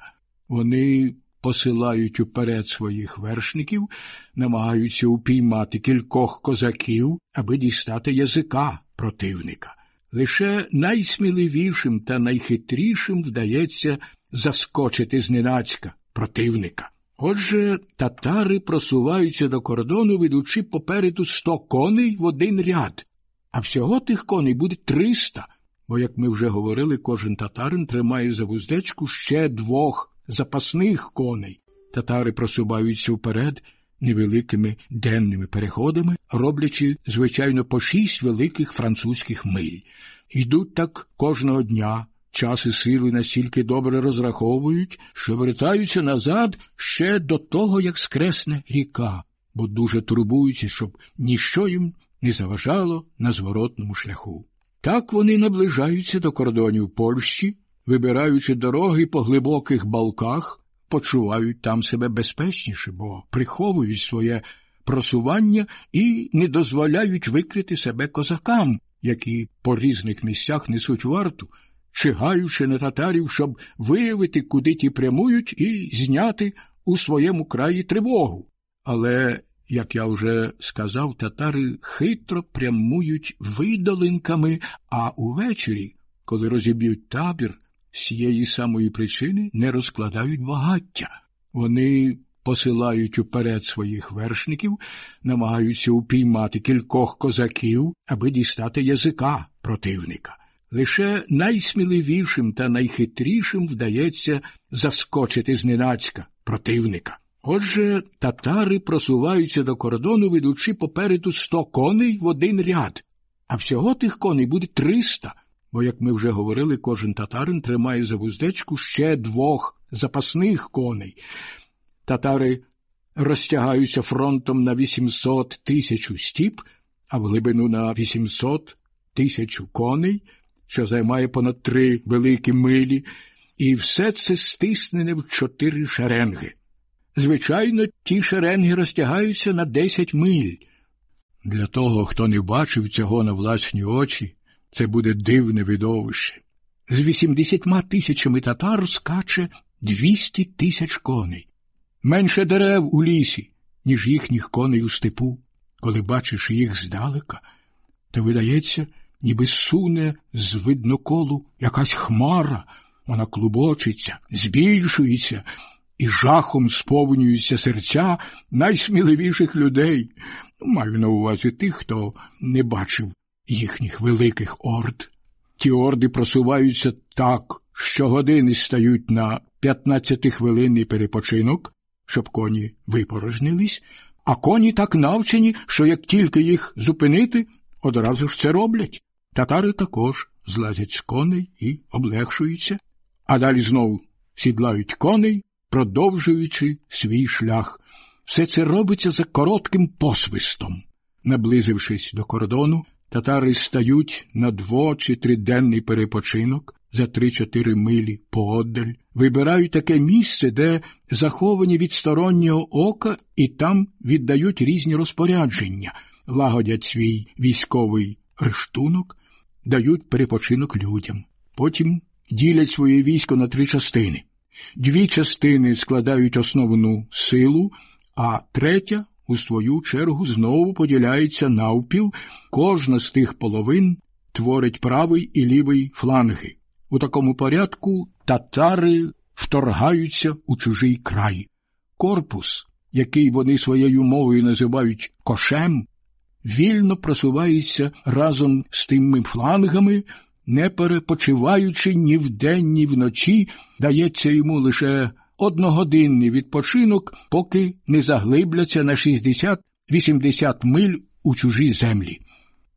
Вони посилають уперед своїх вершників, намагаються упіймати кількох козаків, аби дістати язика противника. Лише найсміливішим та найхитрішим вдається заскочити зненацька противника. Отже, татари просуваються до кордону, ведучи попереду сто коней в один ряд, а всього тих коней буде триста, бо, як ми вже говорили, кожен татарин тримає за вуздечку ще двох запасних коней. Татари просуваються вперед невеликими денними переходами, роблячи, звичайно, по шість великих французьких миль. Йдуть так кожного дня. Час і сили настільки добре розраховують, що вертаються назад ще до того, як скресне ріка, бо дуже турбуються, щоб ніщо їм не заважало на зворотному шляху. Так вони наближаються до кордонів Польщі, вибираючи дороги по глибоких балках, почувають там себе безпечніше, бо приховують своє просування і не дозволяють викрити себе козакам, які по різних місцях несуть варту, чигаючи на татарів, щоб виявити, куди ті прямують, і зняти у своєму краї тривогу. Але, як я вже сказав, татари хитро прямують видолинками, а увечері, коли розіб'ють табір, з цієї самої причини не розкладають багаття. Вони посилають уперед своїх вершників, намагаються упіймати кількох козаків, аби дістати язика противника. Лише найсміливішим та найхитрішим вдається заскочити зненацька противника. Отже, татари просуваються до кордону, ведучи попереду сто коней в один ряд, а всього тих коней буде триста, бо, як ми вже говорили, кожен татарин тримає за вуздечку ще двох запасних коней. Татари розтягаються фронтом на 800 тисяч стіп, а в глибину на 800 тисяч коней, що займає понад три великі милі, і все це стиснене в чотири шеренги. Звичайно, ті шеренги розтягаються на 10 миль. Для того, хто не бачив цього на власні очі, це буде дивне видовище. З 80 тисячами татар скаче 200 тисяч коней. Менше дерев у лісі, ніж їхніх коней у степу. Коли бачиш їх здалека, то видається, ніби суне з видноколу якась хмара, вона клубочиться, збільшується, і жахом сповнюються серця найсміливіших людей. Маю на увазі тих, хто не бачив їхніх великих орд. Ті орди просуваються так, що години стають на 15-хвилинний перепочинок, щоб коні випорожнились, а коні так навчені, що як тільки їх зупинити, одразу ж це роблять. Татари також злазять з коней і облегшуються, а далі знову сідлають коней, продовжуючи свій шлях. Все це робиться за коротким посвистом. Наблизившись до кордону, татари стають на дво чи триденний перепочинок за три-чотири милі поодаль, вибирають таке місце, де заховані від стороннього ока, і там віддають різні розпорядження, лагодять свій військовий рештунок, дають перепочинок людям. Потім ділять своє військо на три частини. Дві частини складають основну силу, а третя, у свою чергу, знову поділяється навпіл, кожна з тих половин творить правий і лівий фланги. У такому порядку татари вторгаються у чужий край. Корпус, який вони своєю мовою називають кошем, вільно просувається разом з тими флангами, не перепочиваючи ні вдень, ні вночі, дається йому лише одногодинний відпочинок, поки не заглибляться на 60-80 миль у чужі землі.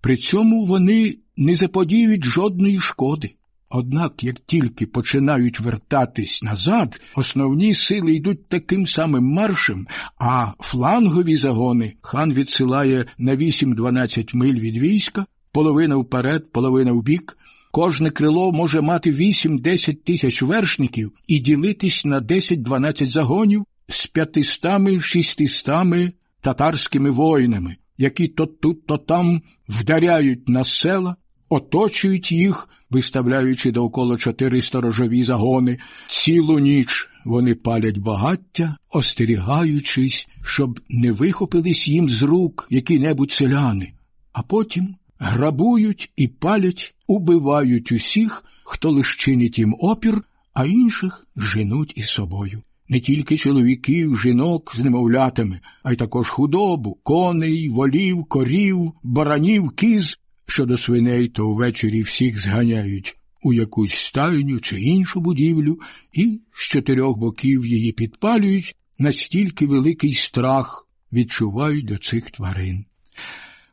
При цьому вони не заподіють жодної шкоди. Однак, як тільки починають вертатись назад, основні сили йдуть таким самим маршем, а флангові загони хан відсилає на 8-12 миль від війська, половина вперед, половина вбік. Кожне крило може мати 8-10 тисяч вершників і ділитись на 10-12 загонів з 500-600 татарськими воїнами, які то тут, то там вдаряють на села, оточують їх, виставляючи довкола чотири сторожові загони. Цілу ніч вони палять багаття, остерігаючись, щоб не вихопились їм з рук які-небудь селяни, а потім грабують і палять, убивають усіх, хто лиш чинить їм опір, а інших женуть із собою. Не тільки чоловіків, жінок з немовлятами, а й також худобу, коней, волів, корів, баранів, кіз. Щодо свиней, то ввечері всіх зганяють у якусь стайню чи іншу будівлю і з чотирьох боків її підпалюють, настільки великий страх відчувають до цих тварин.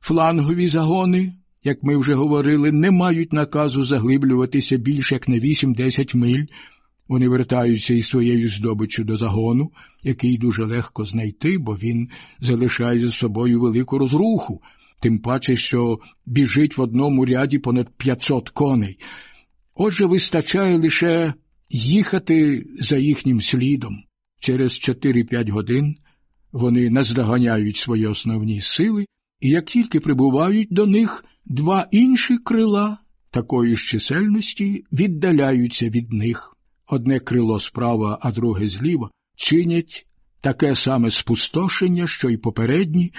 Флангові загони, як ми вже говорили, не мають наказу заглиблюватися більше як на 8-10 миль. Вони вертаються із своєю здобиччю до загону, який дуже легко знайти, бо він залишає за собою велику розруху. Тим паче, що біжить в одному ряді понад 500 коней. Отже, вистачає лише їхати за їхнім слідом. Через 4-5 годин вони наздоганяють свої основні сили, і як тільки прибувають до них, два інші крила такої ж чисельності віддаляються від них. Одне крило справа, а друге зліва, чинять таке саме спустошення, що й попередні,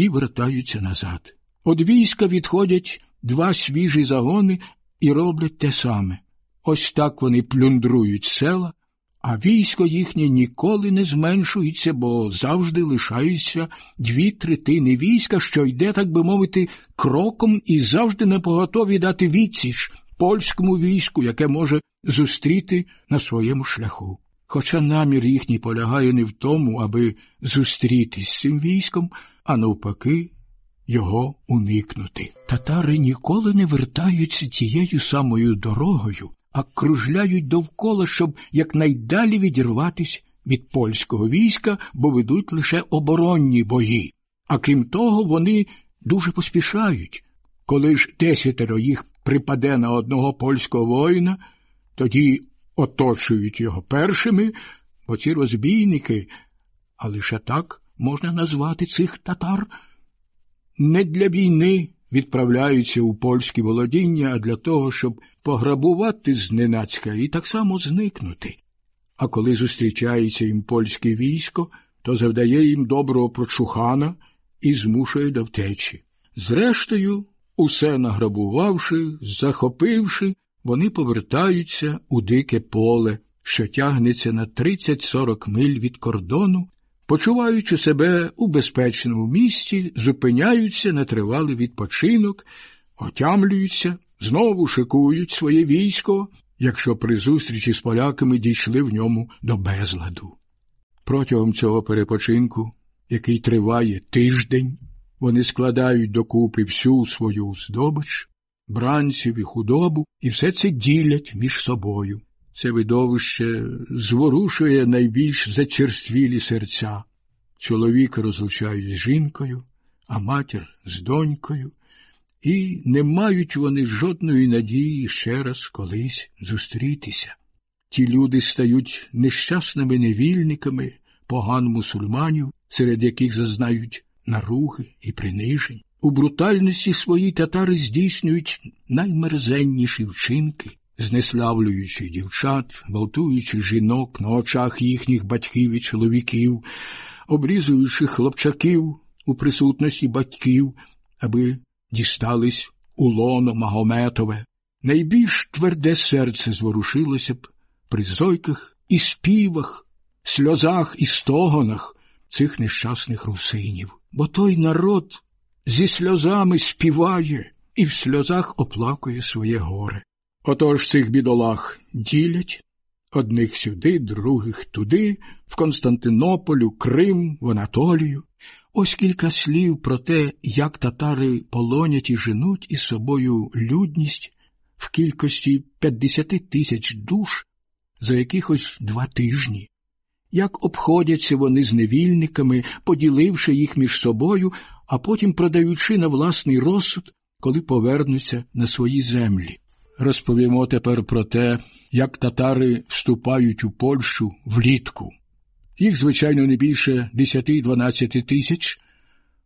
і вертаються назад. Од війська відходять два свіжі загони і роблять те саме. Ось так вони плюндрують села, а військо їхнє ніколи не зменшується, бо завжди лишаються дві третини війська, що йде, так би мовити, кроком і завжди непоготові дати відсіч польському війську, яке може зустріти на своєму шляху. Хоча намір їхній полягає не в тому, аби зустрітись з цим військом, а навпаки, його уникнути. Татари ніколи не вертаються тією самою дорогою, а кружляють довкола, щоб якнайдалі відірватись від польського війська, бо ведуть лише оборонні бої. А крім того, вони дуже поспішають. Коли ж десятеро їх припаде на одного польського воїна, тоді оточують його першими, бо ці розбійники, а лише так можна назвати цих татар, не для війни відправляються у польські володіння, а для того, щоб пограбувати зненацька і так само зникнути. А коли зустрічається їм польське військо, то завдає їм доброго прочухана і змушує до втечі. Зрештою, усе награбувавши, захопивши, вони повертаються у дике поле, що тягнеться на 30-40 миль від кордону, почуваючи себе у безпечному місті, зупиняються на тривалий відпочинок, отямлюються, знову шикують своє військо, якщо при зустрічі з поляками дійшли в ньому до безладу. Протягом цього перепочинку, який триває тиждень, вони складають докупи всю свою здобич, бранців і худобу, і все це ділять між собою. Це видовище зворушує найбільш зачерствілі серця. Чоловік розлучають з жінкою, а матір з донькою, і не мають вони жодної надії ще раз колись зустрітися. Ті люди стають нещасними невільниками, поган мусульманів, серед яких зазнають наруги і принижень. У брутальності своїй татари здійснюють наймерзенніші вчинки, знеславлюючи дівчат, гвалтуючи жінок на очах їхніх батьків і чоловіків, обрізуючи хлопчаків у присутності батьків, аби дістались у лоно Магометове. Найбільш тверде серце зворушилося б при зойках і співах, сльозах і стогонах цих нещасних русинів, бо той народ зі сльозами співає і в сльозах оплакує своє горе. Отож цих бідолах ділять одних сюди, других туди, в Константинополю, Крим, в Анатолію. Ось кілька слів про те, як татари полонять і женуть із собою людність в кількості 50 тисяч душ за якихось два тижні, як обходяться вони з невільниками, поділивши їх між собою, а потім продаючи на власний розсуд, коли повернуться на свої землі. Розповімо тепер про те, як татари вступають у Польщу влітку. Їх, звичайно, не більше 10-12 тисяч,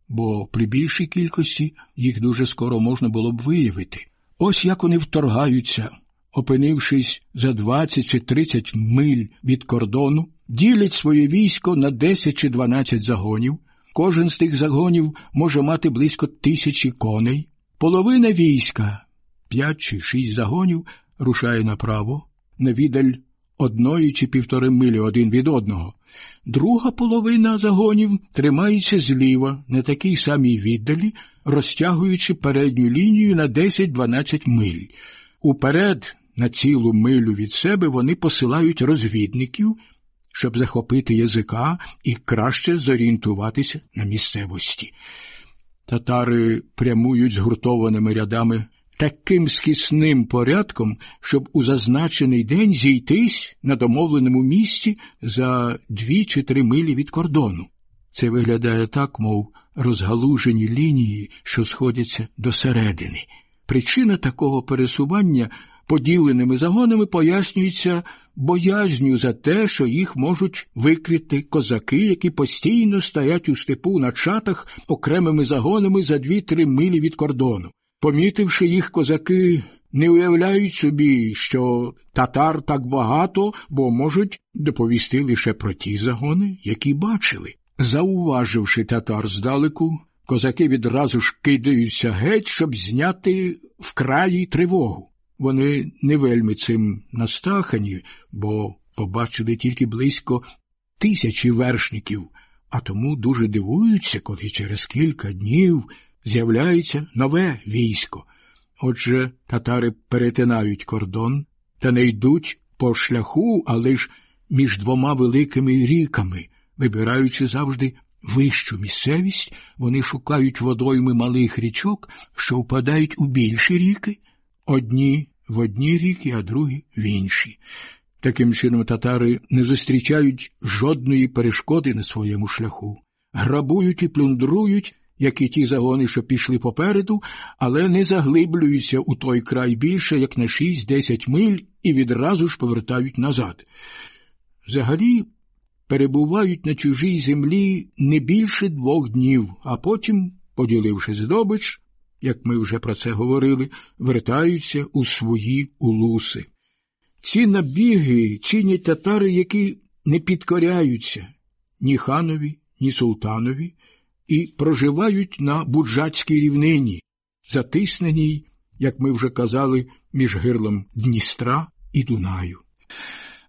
бо при більшій кількості їх дуже скоро можна було б виявити. Ось як вони вторгаються, опинившись за 20 чи 30 миль від кордону, ділять своє військо на 10 чи 12 загонів. Кожен з тих загонів може мати близько тисячі коней. Половина війська, 5 чи 6 загонів, рушає направо, на віддаль одної чи півтори милі один від одного. Друга половина загонів тримається зліва на такій самій віддалі, розтягуючи передню лінію на 10-12 миль. Уперед, на цілу милю від себе, вони посилають розвідників, щоб захопити язика і краще зорієнтуватися на місцевості. Татари прямують згуртованими рядами таким скісним порядком, щоб у зазначений день зійтись на домовленому місці за дві чи три милі від кордону. Це виглядає так, мов розгалужені лінії, що сходяться до середини. Причина такого пересування поділеними загонами пояснюється боязню за те, що їх можуть викрити козаки, які постійно стоять у степу на чатах окремими загонами за дві-три милі від кордону. Помітивши їх, козаки не уявляють собі, що татар так багато, бо можуть доповісти лише про ті загони, які бачили. Зауваживши татар здалеку, козаки відразу ж кидаються геть, щоб зняти вкраї тривогу. Вони не вельми цим настахані, бо побачили тільки близько тисячі вершників, а тому дуже дивуються, коли через кілька днів з'являється нове військо. Отже, татари перетинають кордон та не йдуть по шляху, але ж між двома великими ріками, вибираючи завжди вищу місцевість, вони шукають водойми малих річок, що впадають у більші ріки, одні в одні ріки, а другі в інші. Таким чином татари не зустрічають жодної перешкоди на своєму шляху, грабують і плюндрують, як і ті загони, що пішли попереду, але не заглиблюються у той край більше, як на 6-10 миль, і відразу ж повертають назад. Взагалі перебувають на чужій землі не більше двох днів, а потім, поділивши здобич, як ми вже про це говорили, вертаються у свої улуси. Ці набіги чинять татари, які не підкоряються ні ханові, ні султанові, і проживають на буджацькій рівнині, затисненій, як ми вже казали, між гирлом Дністра і Дунаю.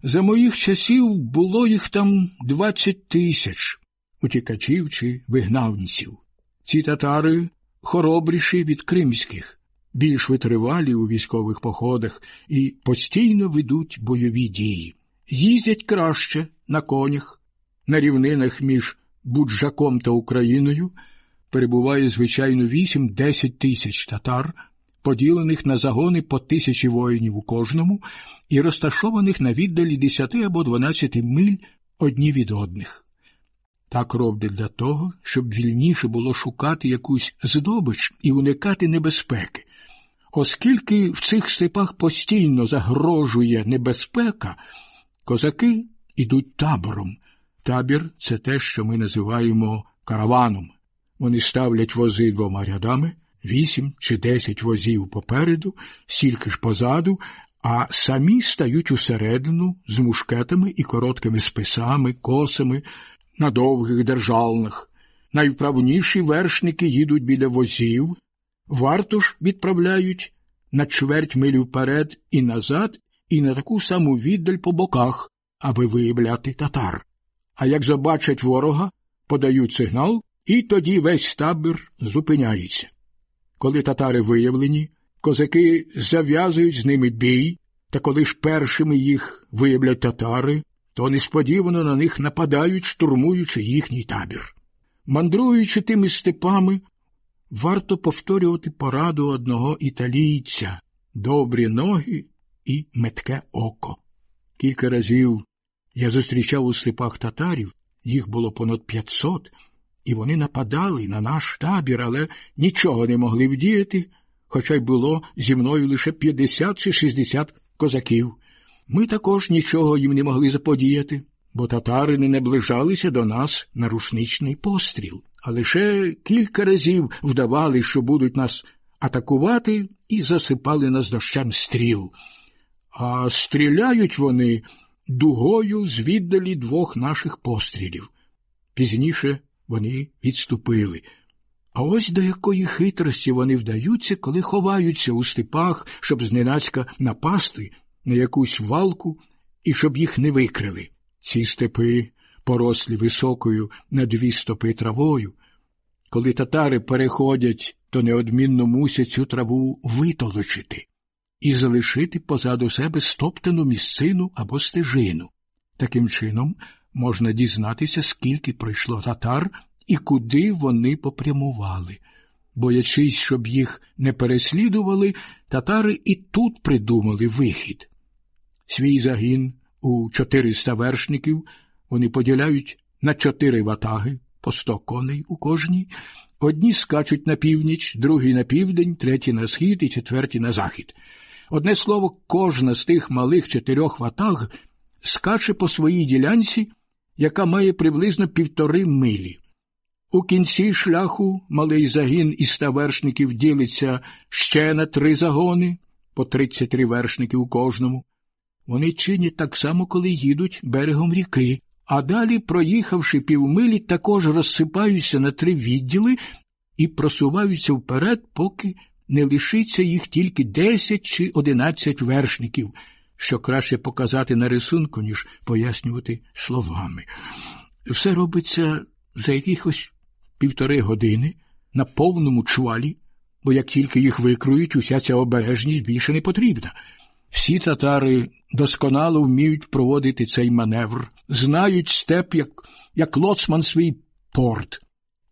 За моїх часів було їх там двадцять тисяч утікачів чи вигнавниців. Ці татари хоробріші від кримських, більш витривалі у військових походах і постійно ведуть бойові дії. Їздять краще на конях, на рівнинах між Буджаком та Україною перебуває, звичайно, 8-10 тисяч татар, поділених на загони по тисячі воїнів у кожному і розташованих на віддалі 10 або 12 миль одні від одних. Так роблять для того, щоб вільніше було шукати якусь здобич і уникати небезпеки. Оскільки в цих степах постійно загрожує небезпека, козаки йдуть табором. Табір це те, що ми називаємо караваном. Вони ставлять вози двома рядами, вісім чи десять возів попереду, стільки ж позаду, а самі стають усередину з мушкетами і короткими списами, косами на довгих державнах. Найвправніші вершники їдуть біля возів, варто ж відправляють на чверть милю вперед і назад, і на таку саму віддаль по боках, аби виявляти татар. А як забачать ворога, подають сигнал, і тоді весь табір зупиняється. Коли татари виявлені, козаки зав'язують з ними бій, та коли ж першими їх виявлять татари, то несподівано на них нападають, штурмуючи їхній табір. Мандруючи тими степами, варто повторювати пораду одного італійця добрі ноги і метке око. Кілька разів я зустрічав у степах татарів, їх було понад п'ятсот, і вони нападали на наш табір, але нічого не могли вдіяти, хоча й було зі мною лише п'ятдесят чи шістдесят козаків. Ми також нічого їм не могли заподіяти, бо татари не наближалися до нас на рушничний постріл, а лише кілька разів вдавали, що будуть нас атакувати, і засипали нас дощем стріл. А стріляють вони дугою з віддалі двох наших пострілів. Пізніше вони відступили. А ось до якої хитрості вони вдаються, коли ховаються у степах, щоб зненацька напасти на якусь валку і щоб їх не викрили. Ці степи, порослі високою на дві стопи травою. Коли татари переходять, то неодмінно мусять цю траву витолочити і залишити позаду себе стоптану місцину або стежину. Таким чином можна дізнатися, скільки пройшло татар і куди вони попрямували. Боячись, щоб їх не переслідували, татари і тут придумали вихід. Свій загін у 400 вершників вони поділяють на чотири ватаги по сто коней у кожній. Одні скачуть на північ, другі на південь, треті на схід і четверті на захід. Одне слово, кожна з тих малих чотирьох ватаг скаче по своїй ділянці, яка має приблизно півтори милі. У кінці шляху малий загін із ста вершників ділиться ще на три загони, по тридцять три вершники у кожному. Вони чинять так само, коли їдуть берегом ріки, а далі, проїхавши півмилі, також розсипаються на три відділи і просуваються вперед, поки не лишиться їх тільки десять чи одинадцять вершників, що краще показати на рисунку, ніж пояснювати словами. Все робиться за якихось півтори години на повному чвалі, бо як тільки їх викрують, уся ця обережність більше не потрібна. Всі татари досконало вміють проводити цей маневр, знають степ, як, як лоцман свій порт,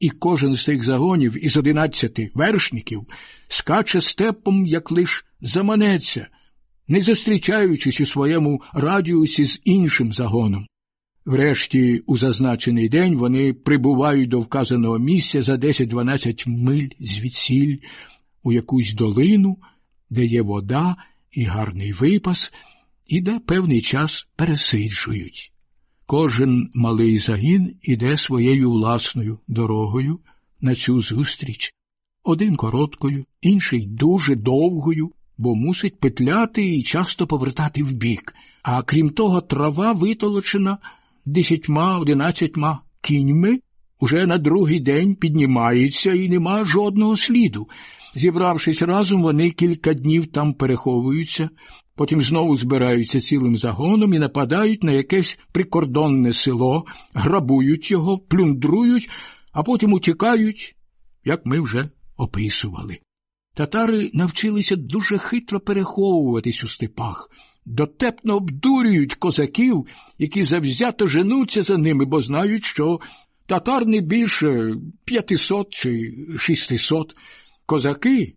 і кожен з тих загонів із одинадцяти вершників скаче степом, як лиш заманеться, не зустрічаючись у своєму радіусі з іншим загоном. Врешті, у зазначений день вони прибувають до вказаного місця за 10-12 миль звідсіль у якусь долину, де є вода і гарний випас, і де певний час пересиджують. Кожен малий загін іде своєю власною дорогою на цю зустріч, один короткою, інший дуже довгою, бо мусить петляти і часто повертати вбік, а крім того, трава витолочена десятьма одинадцятьма кіньми, уже на другий день піднімається і нема жодного сліду. Зібравшись разом, вони кілька днів там переховуються, потім знову збираються цілим загоном і нападають на якесь прикордонне село, грабують його, плюндрують, а потім утікають, як ми вже описували. Татари навчилися дуже хитро переховуватись у степах, дотепно обдурюють козаків, які завзято женуться за ними, бо знають, що татар не більше п'ятисот чи шістисот. Козаки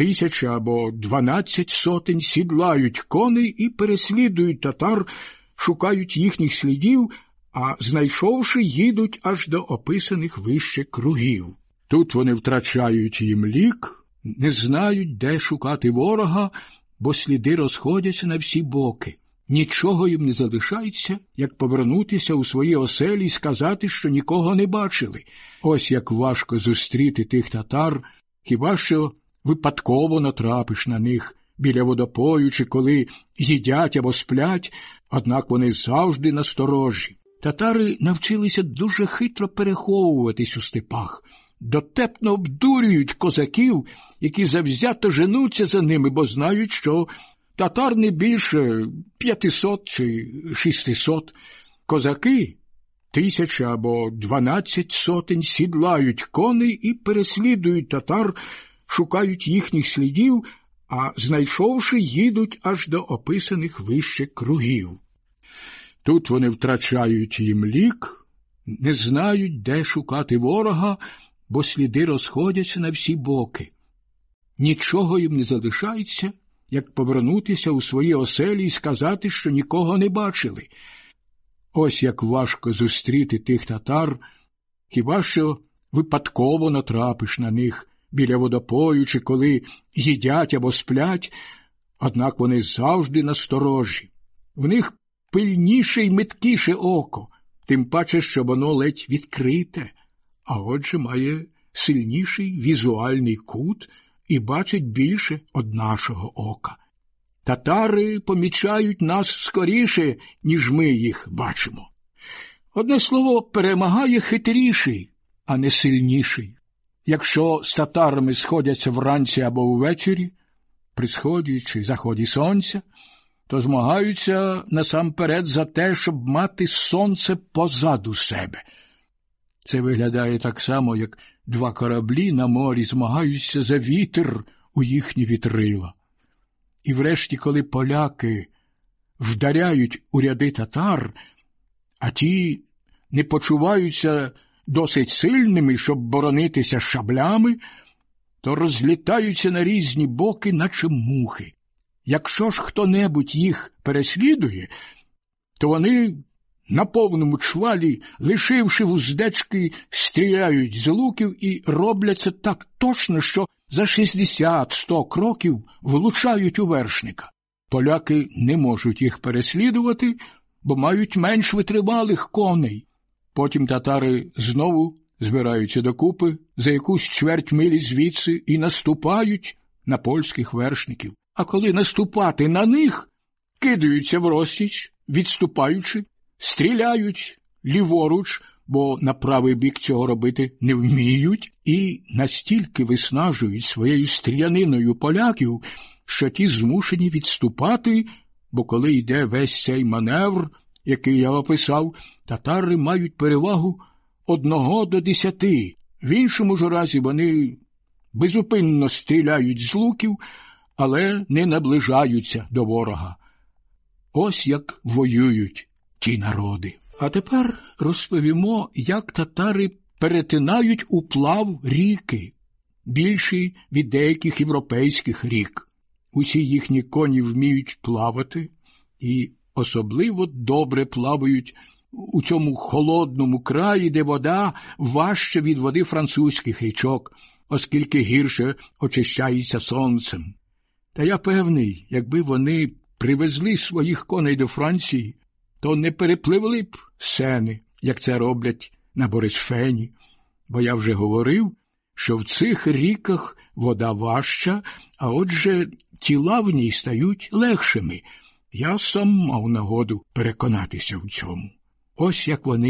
тисяча або дванадцять сотень сідлають коней і переслідують татар, шукають їхніх слідів, а знайшовши, їдуть аж до описаних вище кругів. Тут вони втрачають їм лік, не знають, де шукати ворога, бо сліди розходяться на всі боки. Нічого їм не залишається, як повернутися у свої оселі і сказати, що нікого не бачили. Ось як важко зустріти тих татар, хіба що випадково натрапиш на них біля водопою, чи коли їдять або сплять, однак вони завжди насторожі. Татари навчилися дуже хитро переховуватись у степах, дотепно обдурюють козаків, які завзято женуться за ними, бо знають, що татар не більше п'ятисот чи шістисот. Козаки тисяча або дванадцять сотень сідлають коней і переслідують татар, шукають їхніх слідів, а знайшовши, їдуть аж до описаних вище кругів. Тут вони втрачають їм лік, не знають, де шукати ворога, бо сліди розходяться на всі боки. Нічого їм не залишається, як повернутися у свої оселі і сказати, що нікого не бачили. Ось як важко зустріти тих татар, хіба що випадково натрапиш на них біля водопою, чи коли їдять або сплять, однак вони завжди насторожі. В них пильніше й меткіше око, тим паче, що воно ледь відкрите, а отже має сильніший візуальний кут і бачить більше од нашого ока. Татари помічають нас скоріше, ніж ми їх бачимо. Одне слово, перемагає хитріший, а не сильніший. Якщо з татарами сходяться вранці або ввечері, при сході чи заході сонця, то змагаються насамперед за те, щоб мати сонце позаду себе. Це виглядає так само, як два кораблі на морі змагаються за вітер у їхні вітрила. І врешті, коли поляки вдаряють у ряди татар, а ті не почуваються досить сильними, щоб боронитися шаблями, то розлітаються на різні боки, наче мухи. Якщо ж хто небудь їх переслідує, то вони на повному чвалі, лишивши вуздечки, стріляють з луків і робляться так точно, що за 60-100 кроків влучають у вершника. Поляки не можуть їх переслідувати, бо мають менш витривалих коней. Потім татари знову збираються докупи за якусь чверть милі звідси і наступають на польських вершників. А коли наступати на них, кидаються в розтіч, відступаючи, стріляють ліворуч, бо на правий бік цього робити не вміють, і настільки виснажують своєю стріляниною поляків, що ті змушені відступати, бо коли йде весь цей маневр, який я описав, татари мають перевагу одного до десяти. В іншому ж разі вони безупинно стріляють з луків, але не наближаються до ворога. Ось як воюють ті народи. А тепер розповімо, як татари перетинають уплав ріки, більші від деяких європейських рік. Усі їхні коні вміють плавати і особливо добре плавають у цьому холодному краї, де вода важче від води французьких річок, оскільки гірше очищається сонцем. Та я певний, якби вони привезли своїх коней до Франції, то не перепливли б сени, як це роблять на Борисфені, бо я вже говорив, що в цих ріках вода важча, а отже тіла в ній стають легшими. Я сам мав нагоду переконатися в цьому. Ось як вони